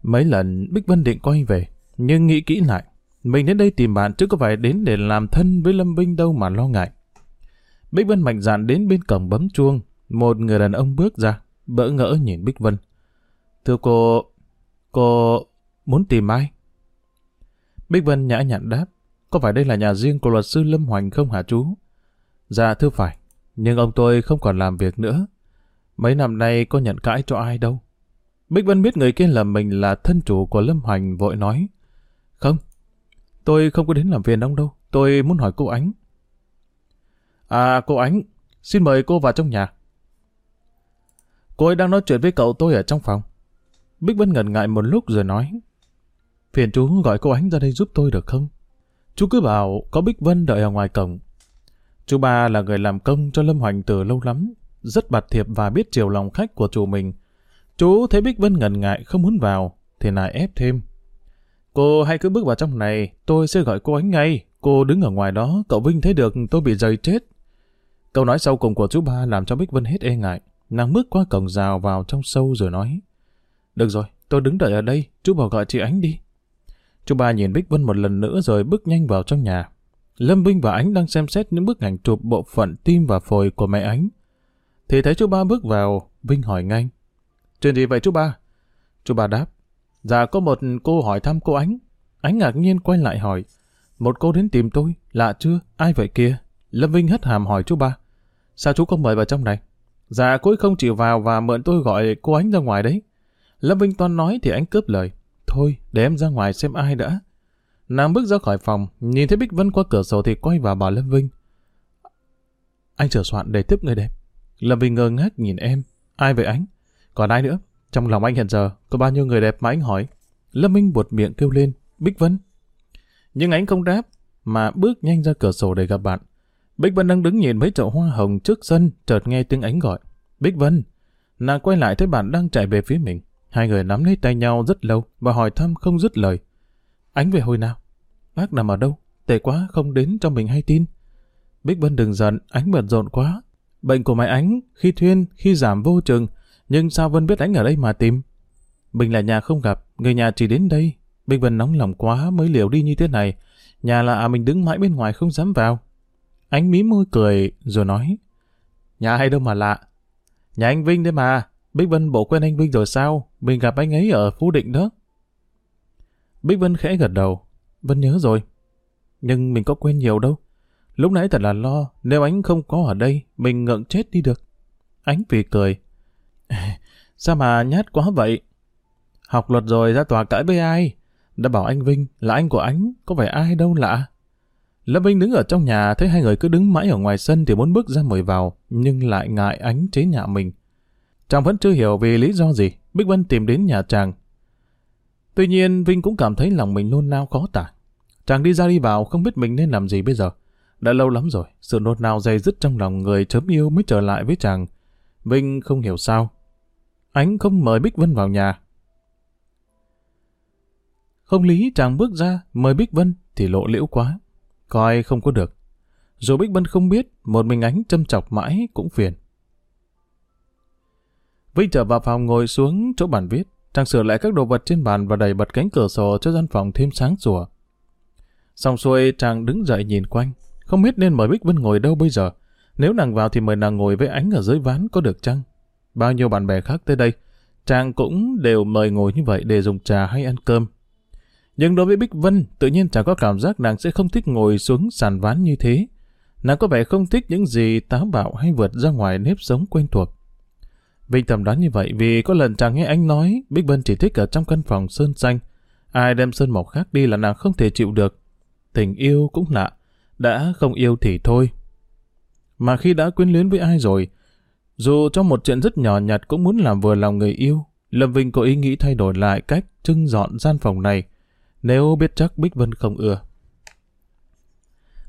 Mấy lần Bích Vân định quay về, nhưng nghĩ kỹ lại, mình đến đây tìm bạn chứ có phải đến để làm thân với Lâm Vinh đâu mà lo ngại. Bích Vân mạnh dạn đến bên cổng bấm chuông. Một người đàn ông bước ra, bỡ ngỡ nhìn Bích Vân. Thưa cô, cô muốn tìm ai? Bích Vân nhã nhặn đáp, có phải đây là nhà riêng của luật sư Lâm Hoành không hả chú? Dạ thưa phải, nhưng ông tôi không còn làm việc nữa. Mấy năm nay có nhận cãi cho ai đâu. Bích Vân biết người kia là mình là thân chủ của Lâm Hoành vội nói. Không, tôi không có đến làm phiền ông đâu, tôi muốn hỏi cô Ánh. À cô Ánh, xin mời cô vào trong nhà. Cô ấy đang nói chuyện với cậu tôi ở trong phòng. Bích Vân ngần ngại một lúc rồi nói. Phiền chú gọi cô ánh ra đây giúp tôi được không? Chú cứ bảo có Bích Vân đợi ở ngoài cổng. Chú ba là người làm công cho Lâm Hoành từ lâu lắm, rất bạt thiệp và biết chiều lòng khách của chủ mình. Chú thấy Bích Vân ngần ngại không muốn vào, thì lại ép thêm. Cô hãy cứ bước vào trong này, tôi sẽ gọi cô ánh ngay. Cô đứng ở ngoài đó, cậu Vinh thấy được tôi bị rời chết. Câu nói sau cùng của chú ba làm cho Bích Vân hết e ngại. Nàng bước qua cổng rào vào trong sâu rồi nói. Được rồi, tôi đứng đợi ở đây, chú bảo gọi chị Ánh đi. Chú ba nhìn Bích Vân một lần nữa rồi bước nhanh vào trong nhà. Lâm Vinh và Ánh đang xem xét những bức ảnh chụp bộ phận tim và phổi của mẹ Ánh. Thì thấy chú ba bước vào, Vinh hỏi ngay. Chuyện gì vậy chú ba? Chú ba đáp. Dạ có một cô hỏi thăm cô Ánh. Ánh ngạc nhiên quay lại hỏi. Một cô đến tìm tôi, lạ chưa? Ai vậy kia? Lâm Vinh hất hàm hỏi chú ba. Sao chú không mời vào trong này? Dạ cô ấy không chịu vào và mượn tôi gọi cô Ánh ra ngoài đấy. Lâm Vinh toan nói thì Ánh cướp lời. Thôi, để em ra ngoài xem ai đã. Nàng bước ra khỏi phòng, nhìn thấy Bích Vân qua cửa sổ thì quay vào bảo Lâm Vinh. Anh sửa soạn để tiếp người đẹp. Lâm Vinh ngơ ngác nhìn em. Ai vậy anh? Còn ai nữa? Trong lòng anh hiện giờ có bao nhiêu người đẹp mà anh hỏi? Lâm Minh buột miệng kêu lên. Bích Vân. Nhưng anh không đáp, mà bước nhanh ra cửa sổ để gặp bạn. Bích Vân đang đứng nhìn mấy chậu hoa hồng trước sân, chợt nghe tiếng ánh gọi. Bích Vân. Nàng quay lại thấy bạn đang chạy về phía mình. Hai người nắm lấy tay nhau rất lâu và hỏi thăm không dứt lời. Ánh về hồi nào? Bác nằm ở đâu? Tệ quá, không đến cho mình hay tin. Bích Vân đừng giận, ánh bận rộn quá. Bệnh của mày ánh, khi thuyên, khi giảm vô chừng, nhưng sao Vân biết ánh ở đây mà tìm? Bình là nhà không gặp, người nhà chỉ đến đây. Bình Vân nóng lòng quá mới liều đi như thế này. Nhà là à mình đứng mãi bên ngoài không dám vào. Ánh mí môi cười, rồi nói. Nhà hay đâu mà lạ. Nhà anh Vinh đấy mà. Bích Vân bộ quen anh Vinh rồi sao? Mình gặp anh ấy ở Phú Định đó. Bích Vân khẽ gật đầu. Vân nhớ rồi. Nhưng mình có quen nhiều đâu. Lúc nãy thật là lo, nếu anh không có ở đây, mình ngượng chết đi được. Ánh vì cười. *laughs* Sao mà nhát quá vậy? Học luật rồi ra tòa cãi với ai? Đã bảo anh Vinh là anh của anh, có phải ai đâu lạ. Lâm Vinh đứng ở trong nhà, thấy hai người cứ đứng mãi ở ngoài sân thì muốn bước ra mời vào, nhưng lại ngại ánh chế nhạo mình. Chàng vẫn chưa hiểu vì lý do gì, Bích Vân tìm đến nhà chàng. Tuy nhiên, Vinh cũng cảm thấy lòng mình nôn nao khó tả. Chàng đi ra đi vào không biết mình nên làm gì bây giờ. Đã lâu lắm rồi, sự nôn nao dày dứt trong lòng người chớm yêu mới trở lại với chàng. Vinh không hiểu sao. Ánh không mời Bích Vân vào nhà. Không lý chàng bước ra, mời Bích Vân thì lộ liễu quá. Coi không có được. Dù Bích Vân không biết, một mình ánh châm chọc mãi cũng phiền. Vinh trở vào phòng ngồi xuống chỗ bàn viết. Chàng sửa lại các đồ vật trên bàn và đẩy bật cánh cửa sổ cho gian phòng thêm sáng sủa. Xong xuôi, chàng đứng dậy nhìn quanh. Không biết nên mời Bích Vân ngồi đâu bây giờ. Nếu nàng vào thì mời nàng ngồi với ánh ở dưới ván có được chăng? Bao nhiêu bạn bè khác tới đây, chàng cũng đều mời ngồi như vậy để dùng trà hay ăn cơm. Nhưng đối với Bích Vân, tự nhiên chàng có cảm giác nàng sẽ không thích ngồi xuống sàn ván như thế. Nàng có vẻ không thích những gì táo bạo hay vượt ra ngoài nếp sống quen thuộc. Vinh thầm đoán như vậy vì có lần chàng nghe anh nói Bích Vân chỉ thích ở trong căn phòng sơn xanh. Ai đem sơn màu khác đi là nàng không thể chịu được. Tình yêu cũng lạ. Đã không yêu thì thôi. Mà khi đã quyến luyến với ai rồi, dù trong một chuyện rất nhỏ nhặt cũng muốn làm vừa lòng người yêu, Lâm Vinh có ý nghĩ thay đổi lại cách trưng dọn gian phòng này, nếu biết chắc Bích Vân không ưa.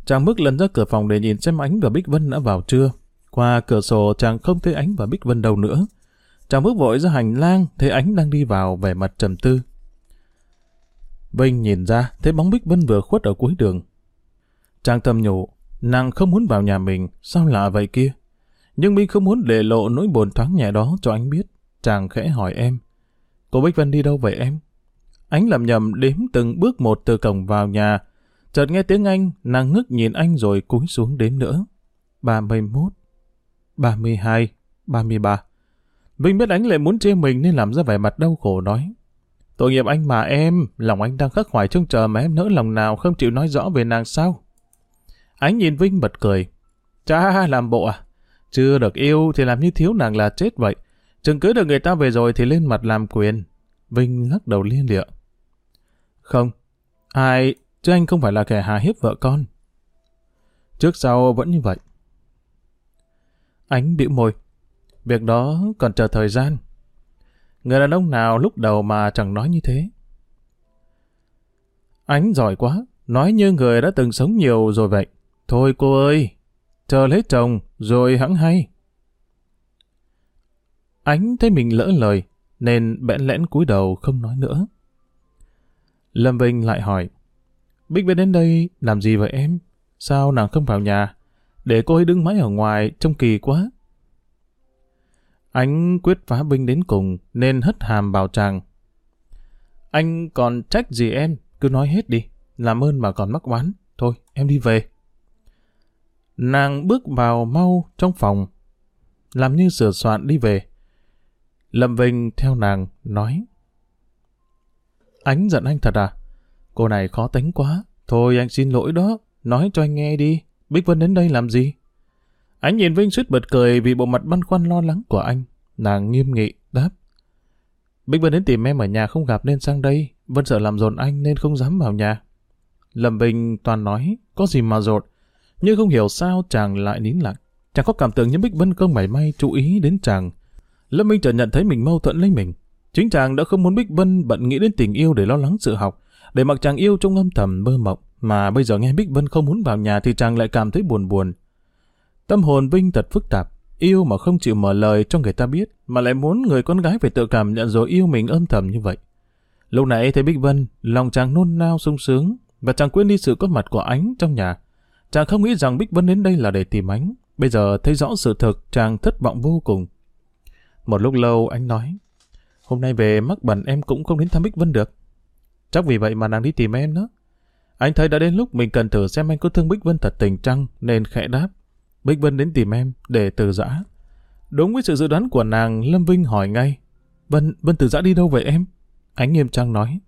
Chàng bước lần ra cửa phòng để nhìn xem Ánh và Bích Vân đã vào chưa. Qua cửa sổ chàng không thấy Ánh và Bích Vân đâu nữa. Chàng bước vội ra hành lang, thấy Ánh đang đi vào vẻ mặt trầm tư. Vinh nhìn ra, thấy bóng Bích Vân vừa khuất ở cuối đường. Chàng thầm nhủ, nàng không muốn vào nhà mình, sao lạ vậy kia? Nhưng Minh không muốn để lộ nỗi buồn thoáng nhẹ đó cho anh biết. Chàng khẽ hỏi em. Cô Bích Vân đi đâu vậy em? Ánh lầm nhầm đếm từng bước một từ cổng vào nhà. Chợt nghe tiếng Anh, nàng ngước nhìn anh rồi cúi xuống đếm nữa. 31, 32, 33. Vinh biết anh lại muốn chê mình nên làm ra vẻ mặt đau khổ nói. Tội nghiệp anh mà em, lòng anh đang khắc khoải trông chờ mà em nỡ lòng nào không chịu nói rõ về nàng sao. Ánh nhìn Vinh bật cười. Cha làm bộ à? Chưa được yêu thì làm như thiếu nàng là chết vậy. Chừng cưới được người ta về rồi thì lên mặt làm quyền. Vinh lắc đầu liên địa. Không, ai, chứ anh không phải là kẻ hà hiếp vợ con. Trước sau vẫn như vậy. Ánh bĩu môi. việc đó còn chờ thời gian. Người đàn ông nào lúc đầu mà chẳng nói như thế. Ánh giỏi quá, nói như người đã từng sống nhiều rồi vậy. Thôi cô ơi, chờ lấy chồng rồi hẵng hay. Ánh thấy mình lỡ lời, nên bẽn lẽn cúi đầu không nói nữa. Lâm Vinh lại hỏi, Bích về đến đây làm gì vậy em? Sao nàng không vào nhà? Để cô ấy đứng mãi ở ngoài, trông kỳ quá. ánh quyết phá binh đến cùng, nên hất hàm bảo chàng. Anh còn trách gì em? Cứ nói hết đi. Làm ơn mà còn mắc oán. Thôi, em đi về. Nàng bước vào mau trong phòng, làm như sửa soạn đi về. Lâm Vinh theo nàng, nói. Ánh giận anh thật à? Cô này khó tính quá. Thôi anh xin lỗi đó, nói cho anh nghe đi. Bích Vân đến đây làm gì? Ánh nhìn Vinh suýt bật cười vì bộ mặt băn khoăn lo lắng của anh. Nàng nghiêm nghị, đáp. Bích Vân đến tìm em ở nhà không gặp nên sang đây. Vân sợ làm rộn anh nên không dám vào nhà. Lâm Vinh toàn nói, có gì mà rộn. Nhưng không hiểu sao chàng lại nín lặng. Chàng có cảm tưởng như Bích Vân không mảy may chú ý đến chàng. Lâm Minh chợt nhận thấy mình mâu thuẫn lấy mình. Chính chàng đã không muốn Bích Vân bận nghĩ đến tình yêu để lo lắng sự học, để mặc chàng yêu trong âm thầm mơ mộng, mà bây giờ nghe Bích Vân không muốn vào nhà thì chàng lại cảm thấy buồn buồn. Tâm hồn Vinh thật phức tạp, yêu mà không chịu mở lời cho người ta biết, mà lại muốn người con gái phải tự cảm nhận rồi yêu mình âm thầm như vậy. Lúc nãy thấy Bích Vân, lòng chàng nôn nao sung sướng, và chàng quên đi sự có mặt của ánh trong nhà. Chàng không nghĩ rằng Bích Vân đến đây là để tìm ánh. Bây giờ thấy rõ sự thực, chàng thất vọng vô cùng. Một lúc lâu anh nói, hôm nay về mắc bẩn em cũng không đến thăm Bích Vân được. Chắc vì vậy mà nàng đi tìm em đó. Anh thấy đã đến lúc mình cần thử xem anh có thương Bích Vân thật tình trăng nên khẽ đáp. Bích Vân đến tìm em để từ giã. Đúng với sự dự đoán của nàng, Lâm Vinh hỏi ngay. Vân, Vân từ giã đi đâu vậy em? Ánh nghiêm trang nói.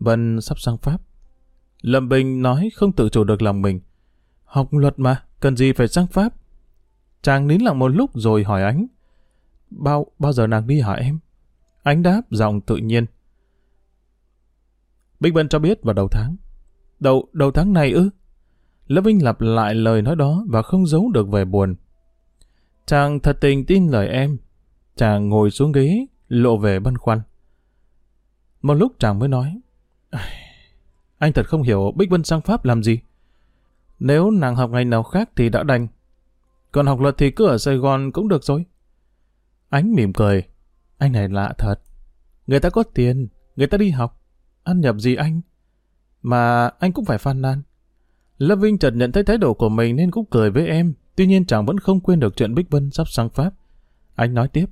Vân sắp sang Pháp. Lâm Vinh nói không tự chủ được lòng mình. Học luật mà, cần gì phải sang Pháp? Chàng nín lặng một lúc rồi hỏi ánh. Bao, bao giờ nàng đi hả em? Ánh đáp giọng tự nhiên. Bích Vân cho biết vào đầu tháng. Đầu, đầu tháng này ư? lớp Vinh lặp lại lời nói đó và không giấu được vẻ buồn. Chàng thật tình tin lời em. Chàng ngồi xuống ghế, lộ vẻ băn khoăn. Một lúc chàng mới nói. Anh thật không hiểu Bích Vân sang Pháp làm gì. Nếu nàng học ngày nào khác thì đã đành. Còn học luật thì cứ ở Sài Gòn cũng được rồi. Ánh mỉm cười. Anh này lạ thật. Người ta có tiền, người ta đi học. Ăn nhập gì anh? Mà anh cũng phải phàn nàn. Lâm Vinh chợt nhận thấy thái độ của mình nên cũng cười với em. Tuy nhiên chàng vẫn không quên được chuyện Bích Vân sắp sang Pháp. Anh nói tiếp.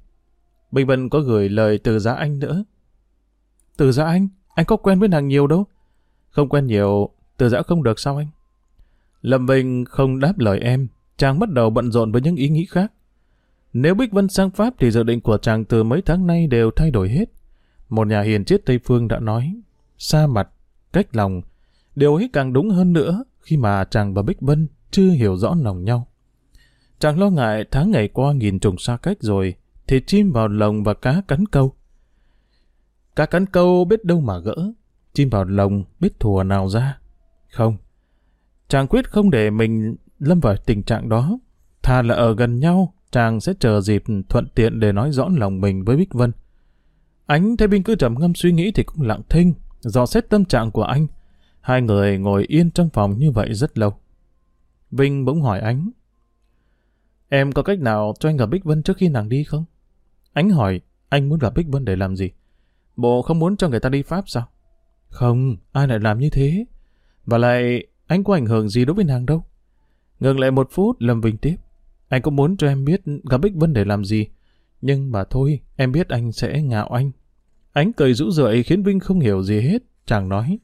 Bích Vân có gửi lời từ giá anh nữa. Từ giá anh? Anh có quen với nàng nhiều đâu. Không quen nhiều, từ giã không được sao anh? Lâm Vinh không đáp lời em, chàng bắt đầu bận rộn với những ý nghĩ khác. Nếu Bích Vân sang Pháp thì dự định của chàng từ mấy tháng nay đều thay đổi hết. Một nhà hiền triết Tây Phương đã nói, xa mặt, cách lòng. Điều ấy càng đúng hơn nữa khi mà chàng và Bích Vân chưa hiểu rõ lòng nhau. Chàng lo ngại tháng ngày qua nghìn trùng xa cách rồi, thì chim vào lồng và cá cắn câu. Cá cắn câu biết đâu mà gỡ, chim vào lồng biết thùa nào ra. Không, chàng quyết không để mình lâm vào tình trạng đó. Thà là ở gần nhau, chàng sẽ chờ dịp thuận tiện để nói rõ lòng mình với Bích Vân. Ánh thấy Binh cứ trầm ngâm suy nghĩ thì cũng lặng thinh, dò xét tâm trạng của anh. Hai người ngồi yên trong phòng như vậy rất lâu. Vinh bỗng hỏi Ánh. Em có cách nào cho anh gặp Bích Vân trước khi nàng đi không? Ánh hỏi, anh muốn gặp Bích Vân để làm gì? Bộ không muốn cho người ta đi Pháp sao? Không, ai lại làm như thế? Và lại, anh có ảnh hưởng gì đối với nàng đâu. Ngừng lại một phút, Lâm Vinh tiếp. Anh cũng muốn cho em biết gặp Bích Vân để làm gì. Nhưng mà thôi, em biết anh sẽ ngạo anh. Ánh cười rũ rượi khiến Vinh không hiểu gì hết. Chàng nói.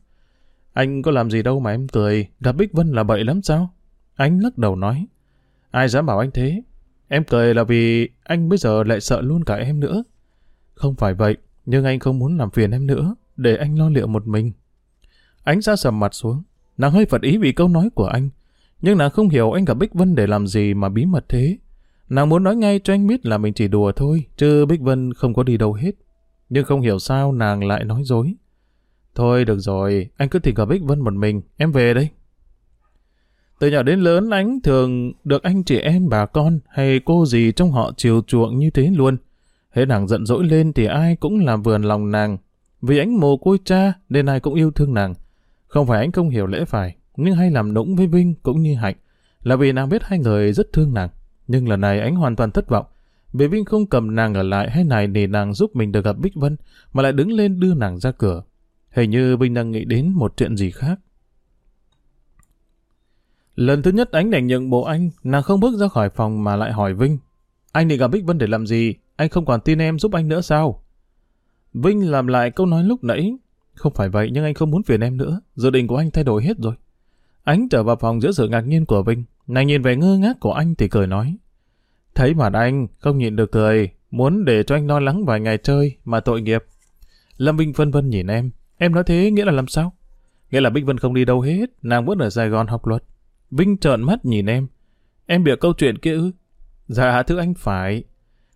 Anh có làm gì đâu mà em cười. Gặp Bích Vân là bậy lắm sao? Anh lắc đầu nói. Ai dám bảo anh thế? Em cười là vì anh bây giờ lại sợ luôn cả em nữa. Không phải vậy, nhưng anh không muốn làm phiền em nữa để anh lo liệu một mình. Ánh ra sầm mặt xuống, nàng hơi phật ý vì câu nói của anh, nhưng nàng không hiểu anh gặp Bích Vân để làm gì mà bí mật thế. Nàng muốn nói ngay cho anh biết là mình chỉ đùa thôi, chứ Bích Vân không có đi đâu hết. Nhưng không hiểu sao nàng lại nói dối. Thôi được rồi, anh cứ tìm gặp Bích Vân một mình, em về đây. Từ nhỏ đến lớn anh thường được anh chị em bà con hay cô gì trong họ chiều chuộng như thế luôn. thế nàng giận dỗi lên thì ai cũng làm vườn lòng nàng. Vì ánh mồ côi cha nên ai cũng yêu thương nàng. Không phải anh không hiểu lễ phải, nhưng hay làm nũng với Vinh cũng như Hạnh. Là vì nàng biết hai người rất thương nàng. Nhưng lần này anh hoàn toàn thất vọng. Vì Vinh không cầm nàng ở lại hay này để nàng giúp mình được gặp Bích Vân, mà lại đứng lên đưa nàng ra cửa. Hình như Vinh đang nghĩ đến một chuyện gì khác. Lần thứ nhất ánh đành nhận bộ anh, nàng không bước ra khỏi phòng mà lại hỏi Vinh. Anh định gặp Bích Vân để làm gì? Anh không còn tin em giúp anh nữa sao? Vinh làm lại câu nói lúc nãy. Không phải vậy nhưng anh không muốn phiền em nữa. Dự định của anh thay đổi hết rồi. ánh trở vào phòng giữa sự ngạc nhiên của Vinh. Nàng nhìn vẻ ngơ ngác của anh thì cười nói. Thấy mặt anh, không nhịn được cười. Muốn để cho anh lo lắng vài ngày chơi mà tội nghiệp. Lâm Vinh phân vân nhìn em. Em nói thế nghĩa là làm sao? Nghĩa là Bích Vân không đi đâu hết. Nàng vẫn ở Sài Gòn học luật. Vinh trợn mắt nhìn em. Em bịa câu chuyện kia ư? Dạ thưa anh phải.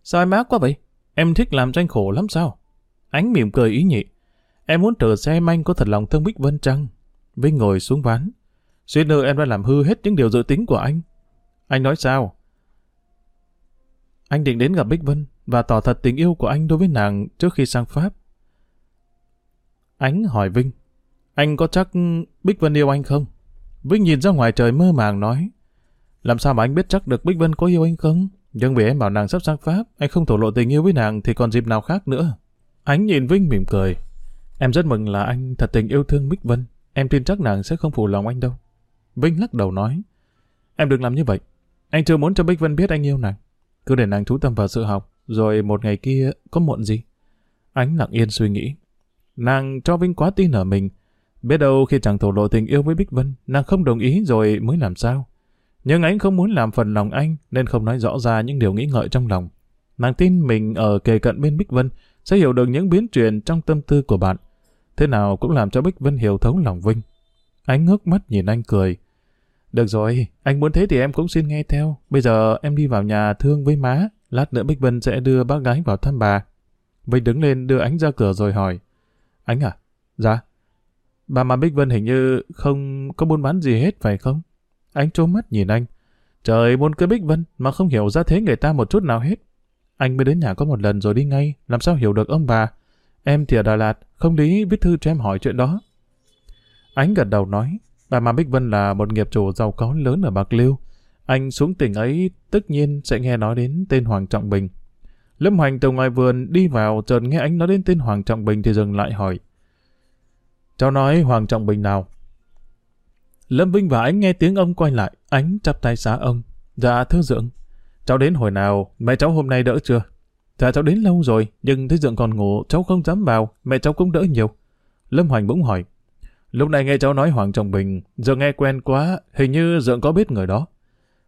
Sao em ác quá vậy? Em thích làm cho anh khổ lắm sao? Ánh mỉm cười ý nhị. Em muốn thử xem anh có thật lòng thương Bích Vân chăng? Vinh ngồi xuống ván. Suýt nữa em đã làm hư hết những điều dự tính của anh. Anh nói sao? Anh định đến gặp Bích Vân và tỏ thật tình yêu của anh đối với nàng trước khi sang Pháp. Ánh hỏi Vinh. Anh có chắc Bích Vân yêu anh không? Vinh nhìn ra ngoài trời mơ màng nói. Làm sao mà anh biết chắc được Bích Vân có yêu anh không? Nhưng vì em bảo nàng sắp sang Pháp, anh không thổ lộ tình yêu với nàng thì còn dịp nào khác nữa. Ánh nhìn Vinh mỉm cười. Em rất mừng là anh thật tình yêu thương Bích Vân. Em tin chắc nàng sẽ không phụ lòng anh đâu. Vinh lắc đầu nói. Em đừng làm như vậy. Anh chưa muốn cho Bích Vân biết anh yêu nàng. Cứ để nàng chú tâm vào sự học, rồi một ngày kia có muộn gì. Ánh lặng yên suy nghĩ. Nàng cho Vinh quá tin ở mình. Biết đâu khi chàng thổ lộ tình yêu với Bích Vân, nàng không đồng ý rồi mới làm sao. Nhưng anh không muốn làm phần lòng anh, nên không nói rõ ra những điều nghĩ ngợi trong lòng. Nàng tin mình ở kề cận bên Bích Vân, sẽ hiểu được những biến chuyển trong tâm tư của bạn. Thế nào cũng làm cho Bích Vân hiểu thấu lòng Vinh. Ánh ngước mắt nhìn anh cười. Được rồi, anh muốn thế thì em cũng xin nghe theo. Bây giờ em đi vào nhà thương với má. Lát nữa Bích Vân sẽ đưa bác gái vào thăm bà. Vinh đứng lên đưa ánh ra cửa rồi hỏi. Ánh à? Dạ. Bà mà Bích Vân hình như không có buôn bán gì hết phải không? Anh trố mắt nhìn anh. Trời muốn cưới Bích Vân mà không hiểu ra thế người ta một chút nào hết. Anh mới đến nhà có một lần rồi đi ngay, làm sao hiểu được ông bà. Em thì ở Đà Lạt, không lý viết thư cho em hỏi chuyện đó. Anh gật đầu nói, bà mà Bích Vân là một nghiệp chủ giàu có lớn ở Bạc Liêu. Anh xuống tỉnh ấy tất nhiên sẽ nghe nói đến tên Hoàng Trọng Bình. Lâm Hoành từ ngoài vườn đi vào chợt nghe anh nói đến tên Hoàng Trọng Bình thì dừng lại hỏi. Cháu nói Hoàng Trọng Bình nào? Lâm Vinh và anh nghe tiếng ông quay lại, ánh chắp tay xá ông. Dạ thưa dượng, cháu đến hồi nào, mẹ cháu hôm nay đỡ chưa? Dạ cháu đến lâu rồi, nhưng thấy dượng còn ngủ, cháu không dám vào, mẹ cháu cũng đỡ nhiều. Lâm Hoành bỗng hỏi, lúc này nghe cháu nói Hoàng Trọng Bình, giờ nghe quen quá, hình như dượng có biết người đó.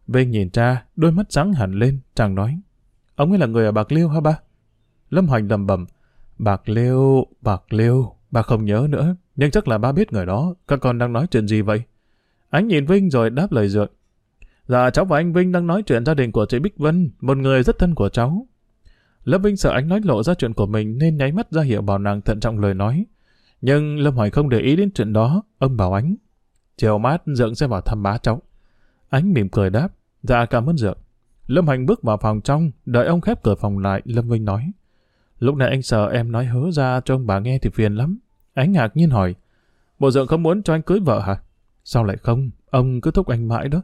Vinh nhìn cha, đôi mắt sáng hẳn lên, chàng nói, ông ấy là người ở Bạc Liêu hả ba? Lâm Hoành lầm bẩm, Bạc Liêu, Bạc Liêu, bà không nhớ nữa, nhưng chắc là ba biết người đó, các con đang nói chuyện gì vậy? ánh nhìn Vinh rồi đáp lời dượng. Dạ cháu và anh Vinh đang nói chuyện gia đình của chị Bích Vân, một người rất thân của cháu. Lâm Vinh sợ anh nói lộ ra chuyện của mình nên nháy mắt ra hiệu bảo nàng thận trọng lời nói. Nhưng Lâm Hoài không để ý đến chuyện đó, ông bảo ánh. Chiều mát Dượng sẽ vào thăm bá cháu. Ánh mỉm cười đáp, dạ cảm ơn Dượng. Lâm Hành bước vào phòng trong, đợi ông khép cửa phòng lại, Lâm Vinh nói. Lúc này anh sợ em nói hớ ra cho ông bà nghe thì phiền lắm. Ánh ngạc nhiên hỏi, bộ Dượng không muốn cho anh cưới vợ hả? Sao lại không? Ông cứ thúc anh mãi đó.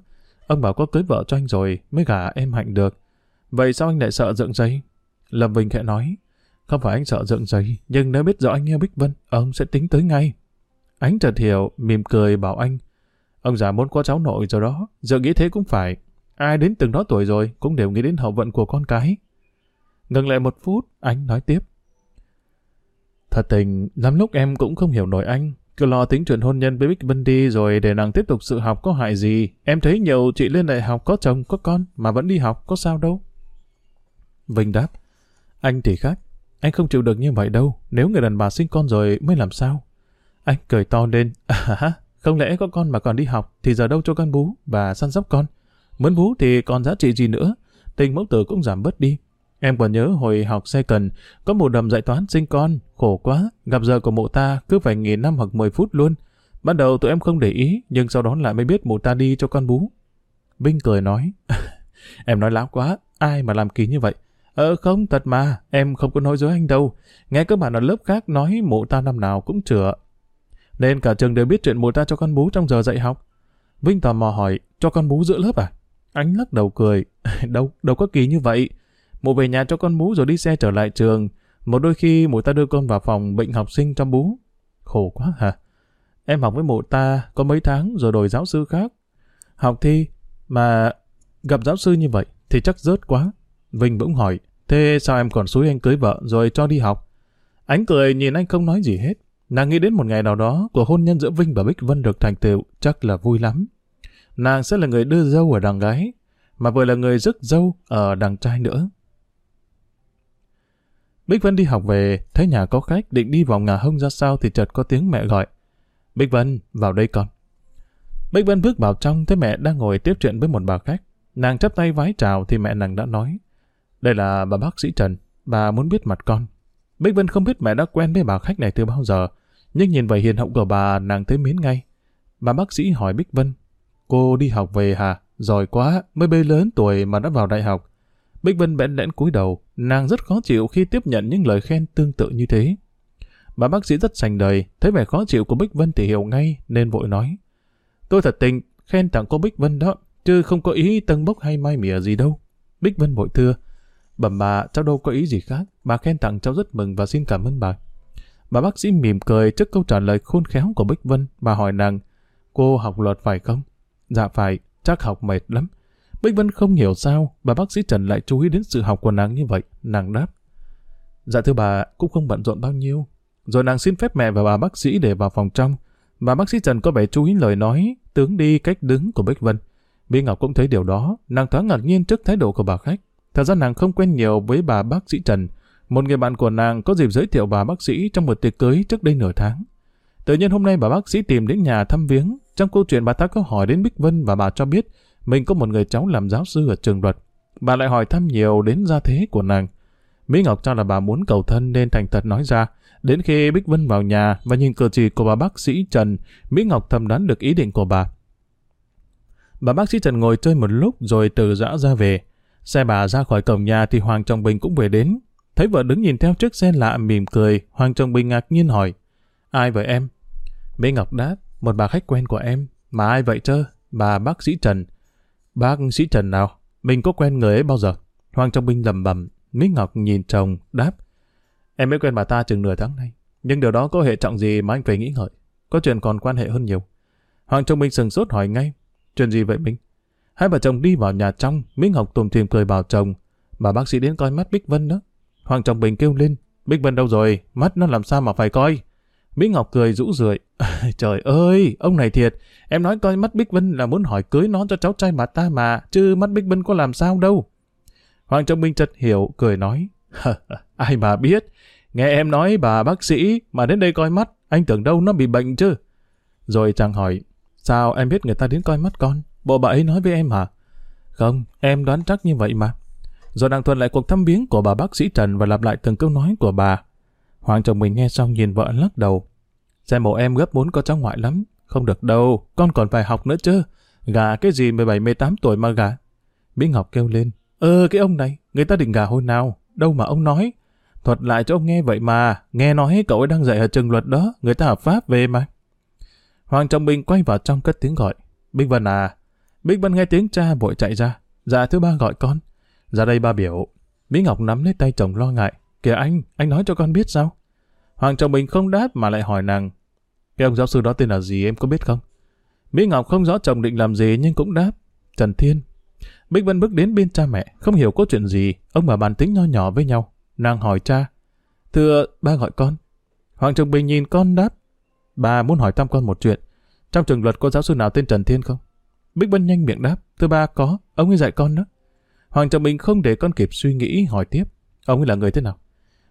Ông bảo có cưới vợ cho anh rồi mới gả em hạnh được. Vậy sao anh lại sợ dựng giấy Lâm Vinh khẽ nói. Không phải anh sợ dựng giấy nhưng nếu biết rõ anh yêu Bích Vân, ông sẽ tính tới ngay. Ánh chợt hiểu, mỉm cười bảo anh. Ông già muốn có cháu nội rồi đó, giờ nghĩ thế cũng phải. Ai đến từng đó tuổi rồi cũng đều nghĩ đến hậu vận của con cái. Ngừng lại một phút, anh nói tiếp. Thật tình, lắm lúc em cũng không hiểu nổi anh, cứ lo tính chuyện hôn nhân với Bích Vân đi rồi để nàng tiếp tục sự học có hại gì. Em thấy nhiều chị lên đại học có chồng có con mà vẫn đi học có sao đâu. Vinh đáp. Anh thì khác. Anh không chịu được như vậy đâu. Nếu người đàn bà sinh con rồi mới làm sao? Anh cười to lên. *laughs* À, không lẽ có con mà còn đi học thì giờ đâu cho con bú và săn sóc con. Muốn bú thì còn giá trị gì nữa. Tình mẫu tử cũng giảm bớt đi. Em còn nhớ hồi học xe cần, có một đầm dạy toán sinh con, khổ quá, gặp giờ của mụ ta cứ phải nghỉ năm hoặc 10 phút luôn. Ban đầu tụi em không để ý, nhưng sau đó lại mới biết mụ ta đi cho con bú. Vinh cười nói, *laughs* em nói láo quá, ai mà làm kỳ như vậy? Ờ không, thật mà, em không có nói dối anh đâu. Nghe các bạn ở lớp khác nói mụ ta năm nào cũng chữa. Nên cả trường đều biết chuyện mụ ta cho con bú trong giờ dạy học. Vinh tò mò hỏi, cho con bú giữa lớp à? Anh lắc đầu cười, *laughs* đâu, đâu có kỳ như vậy. Mụ về nhà cho con bú rồi đi xe trở lại trường. Một đôi khi mụ ta đưa con vào phòng bệnh học sinh trong bú. Khổ quá hả? Em học với mụ ta có mấy tháng rồi đổi giáo sư khác. Học thi mà gặp giáo sư như vậy thì chắc rớt quá. Vinh bỗng hỏi, thế sao em còn xúi anh cưới vợ rồi cho đi học? Ánh cười nhìn anh không nói gì hết. Nàng nghĩ đến một ngày nào đó của hôn nhân giữa Vinh và Bích Vân được thành tựu chắc là vui lắm. Nàng sẽ là người đưa dâu ở đằng gái, mà vừa là người rước dâu ở đằng trai nữa. Bích Vân đi học về, thấy nhà có khách, định đi vào nhà hông ra sao thì chợt có tiếng mẹ gọi. Bích Vân, vào đây con. Bích Vân bước vào trong, thấy mẹ đang ngồi tiếp chuyện với một bà khách. Nàng chắp tay vái chào thì mẹ nàng đã nói. Đây là bà bác sĩ Trần, bà muốn biết mặt con. Bích Vân không biết mẹ đã quen với bà khách này từ bao giờ, nhưng nhìn vậy hiền hậu của bà nàng thấy mến ngay. Bà bác sĩ hỏi Bích Vân, cô đi học về hả? Giỏi quá, mới bê lớn tuổi mà đã vào đại học. Bích Vân bẽn lẽn cúi đầu, nàng rất khó chịu khi tiếp nhận những lời khen tương tự như thế. Bà bác sĩ rất sành đời, thấy vẻ khó chịu của Bích Vân thì hiểu ngay, nên vội nói. Tôi thật tình, khen tặng cô Bích Vân đó, chứ không có ý tân bốc hay mai mỉa gì đâu. Bích Vân vội thưa, bẩm bà, cháu đâu có ý gì khác, bà khen tặng cháu rất mừng và xin cảm ơn bà. Bà bác sĩ mỉm cười trước câu trả lời khôn khéo của Bích Vân, bà hỏi nàng, cô học luật phải không? Dạ phải, chắc học mệt lắm. Bích Vân không hiểu sao bà bác sĩ Trần lại chú ý đến sự học của nàng như vậy. Nàng đáp. Dạ thưa bà, cũng không bận rộn bao nhiêu. Rồi nàng xin phép mẹ và bà bác sĩ để vào phòng trong. Bà bác sĩ Trần có vẻ chú ý lời nói, tướng đi cách đứng của Bích Vân. Mỹ Ngọc cũng thấy điều đó, nàng thoáng ngạc nhiên trước thái độ của bà khách. Thật ra nàng không quen nhiều với bà bác sĩ Trần. Một người bạn của nàng có dịp giới thiệu bà bác sĩ trong một tiệc cưới trước đây nửa tháng. Tự nhiên hôm nay bà bác sĩ tìm đến nhà thăm viếng. Trong câu chuyện bà ta có hỏi đến Bích Vân và bà cho biết mình có một người cháu làm giáo sư ở trường luật. Bà lại hỏi thăm nhiều đến gia thế của nàng. Mỹ Ngọc cho là bà muốn cầu thân nên thành thật nói ra. Đến khi Bích Vân vào nhà và nhìn cử chỉ của bà bác sĩ Trần, Mỹ Ngọc thầm đoán được ý định của bà. Bà bác sĩ Trần ngồi chơi một lúc rồi từ dã ra về. Xe bà ra khỏi cổng nhà thì Hoàng Trọng Bình cũng về đến. Thấy vợ đứng nhìn theo chiếc xe lạ mỉm cười, Hoàng Trọng Bình ngạc nhiên hỏi. Ai vậy em? Mỹ Ngọc đáp, một bà khách quen của em. Mà ai vậy chơ? Bà bác sĩ Trần. Bác sĩ Trần nào? Mình có quen người ấy bao giờ? Hoàng Trọng minh lầm bầm. Mỹ Ngọc nhìn chồng, đáp. Em mới quen bà ta chừng nửa tháng nay. Nhưng điều đó có hệ trọng gì mà anh phải nghĩ ngợi. Có chuyện còn quan hệ hơn nhiều. Hoàng Trọng minh sừng sốt hỏi ngay. Chuyện gì vậy Minh? Hai vợ chồng đi vào nhà trong, Mỹ Ngọc tùm tìm cười bảo chồng. Bà bác sĩ đến coi mắt Bích Vân đó. Hoàng Trọng Bình kêu lên. Bích Vân đâu rồi? Mắt nó làm sao mà phải coi? Mỹ Ngọc cười rũ rượi. *laughs* Trời ơi, ông này thiệt. Em nói coi mắt Bích Vân là muốn hỏi cưới nó cho cháu trai bà ta mà, chứ mắt Bích Vân có làm sao đâu. Hoàng Trọng Minh chợt hiểu, cười nói. *laughs* Ai mà biết. Nghe em nói bà bác sĩ mà đến đây coi mắt, anh tưởng đâu nó bị bệnh chứ. Rồi chàng hỏi, sao em biết người ta đến coi mắt con? Bộ bà ấy nói với em hả? Không, em đoán chắc như vậy mà. Rồi đàng thuận lại cuộc thăm viếng của bà bác sĩ Trần và lặp lại từng câu nói của bà. Hoàng chồng mình nghe xong nhìn vợ lắc đầu. Xem bộ em gấp muốn có cháu ngoại lắm. Không được đâu, con còn phải học nữa chứ. Gà cái gì 17-18 tuổi mà gà. Mỹ Ngọc kêu lên. Ơ cái ông này, người ta định gà hồi nào? Đâu mà ông nói. Thuật lại cho ông nghe vậy mà. Nghe nói cậu ấy đang dạy ở trường luật đó. Người ta hợp pháp về mà. Hoàng Trọng Bình quay vào trong cất tiếng gọi. Bích Vân à. Bích Vân nghe tiếng cha vội chạy ra. Dạ thứ ba gọi con. Ra đây ba biểu. Mỹ Ngọc nắm lấy tay chồng lo ngại. Kìa anh, anh nói cho con biết sao? Hoàng chồng Bình không đáp mà lại hỏi nàng. Cái ông giáo sư đó tên là gì em có biết không? Mỹ Ngọc không rõ chồng định làm gì nhưng cũng đáp. Trần Thiên. Bích Vân bước đến bên cha mẹ, không hiểu có chuyện gì, ông bà bàn tính nho nhỏ với nhau. Nàng hỏi cha. Thưa, ba gọi con. Hoàng chồng Bình nhìn con đáp. Bà muốn hỏi thăm con một chuyện. Trong trường luật có giáo sư nào tên Trần Thiên không? Bích Vân nhanh miệng đáp. Thưa ba, có. Ông ấy dạy con đó. Hoàng chồng Bình không để con kịp suy nghĩ hỏi tiếp. Ông ấy là người thế nào?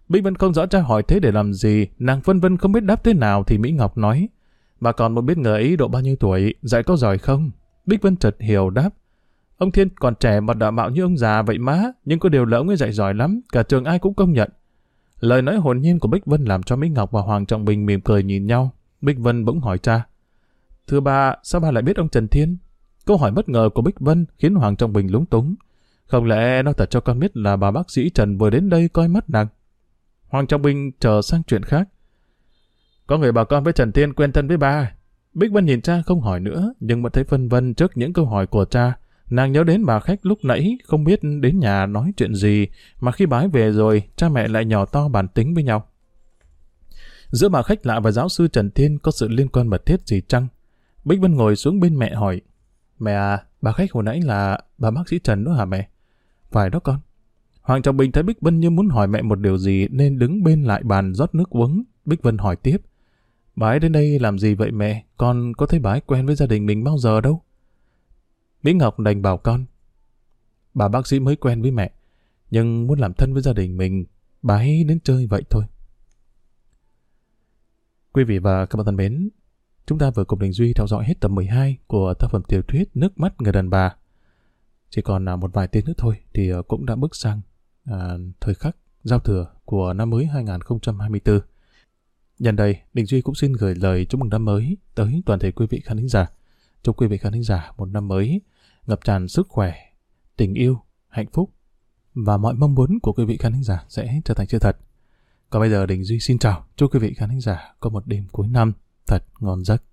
Bích Vân không rõ cha hỏi thế để làm gì, nàng vân vân không biết đáp thế nào thì Mỹ Ngọc nói. Bà còn muốn biết người ấy độ bao nhiêu tuổi, dạy có giỏi không? Bích Vân chợt hiểu đáp. Ông Thiên còn trẻ mà đạo mạo như ông già vậy má, nhưng có điều là ông ấy dạy giỏi lắm, cả trường ai cũng công nhận. Lời nói hồn nhiên của Bích Vân làm cho Mỹ Ngọc và Hoàng Trọng Bình mỉm cười nhìn nhau. Bích Vân bỗng hỏi cha. Thưa ba, sao ba lại biết ông Trần Thiên? Câu hỏi bất ngờ của Bích Vân khiến Hoàng Trọng Bình lúng túng. Không lẽ nó thật cho con biết là bà bác sĩ Trần vừa đến đây coi mắt nàng? Hoàng Trọng Bình chờ sang chuyện khác. Có người bảo con với Trần Thiên quen thân với ba. Bích Vân nhìn cha không hỏi nữa, nhưng vẫn thấy phân vân trước những câu hỏi của cha. Nàng nhớ đến bà khách lúc nãy, không biết đến nhà nói chuyện gì, mà khi bái về rồi, cha mẹ lại nhỏ to bản tính với nhau. Giữa bà khách lạ và giáo sư Trần Thiên có sự liên quan mật thiết gì chăng? Bích Vân ngồi xuống bên mẹ hỏi. Mẹ à, bà khách hồi nãy là bà bác sĩ Trần đó hả mẹ? Phải đó con. Hoàng Trọng Bình thấy Bích Vân như muốn hỏi mẹ một điều gì nên đứng bên lại bàn rót nước uống. Bích Vân hỏi tiếp. Bà ấy đến đây làm gì vậy mẹ? Con có thấy bà ấy quen với gia đình mình bao giờ đâu? Mỹ Ngọc đành bảo con. Bà bác sĩ mới quen với mẹ, nhưng muốn làm thân với gia đình mình, bà ấy đến chơi vậy thôi. Quý vị và các bạn thân mến, chúng ta vừa cùng Đình Duy theo dõi hết tập 12 của tác phẩm tiểu thuyết Nước mắt người đàn bà. Chỉ còn à, một vài tên nữa thôi thì ờ, cũng đã bước sang à, thời khắc giao thừa của năm mới 2024. Nhân đây, Đình Duy cũng xin gửi lời chúc mừng năm mới tới toàn thể quý vị khán thính giả. Chúc quý vị khán thính giả một năm mới ngập tràn sức khỏe, tình yêu, hạnh phúc và mọi mong muốn của quý vị khán thính giả sẽ trở thành sự thật. Còn bây giờ Đình Duy xin chào, chúc quý vị khán thính giả có một đêm cuối năm thật ngon giấc.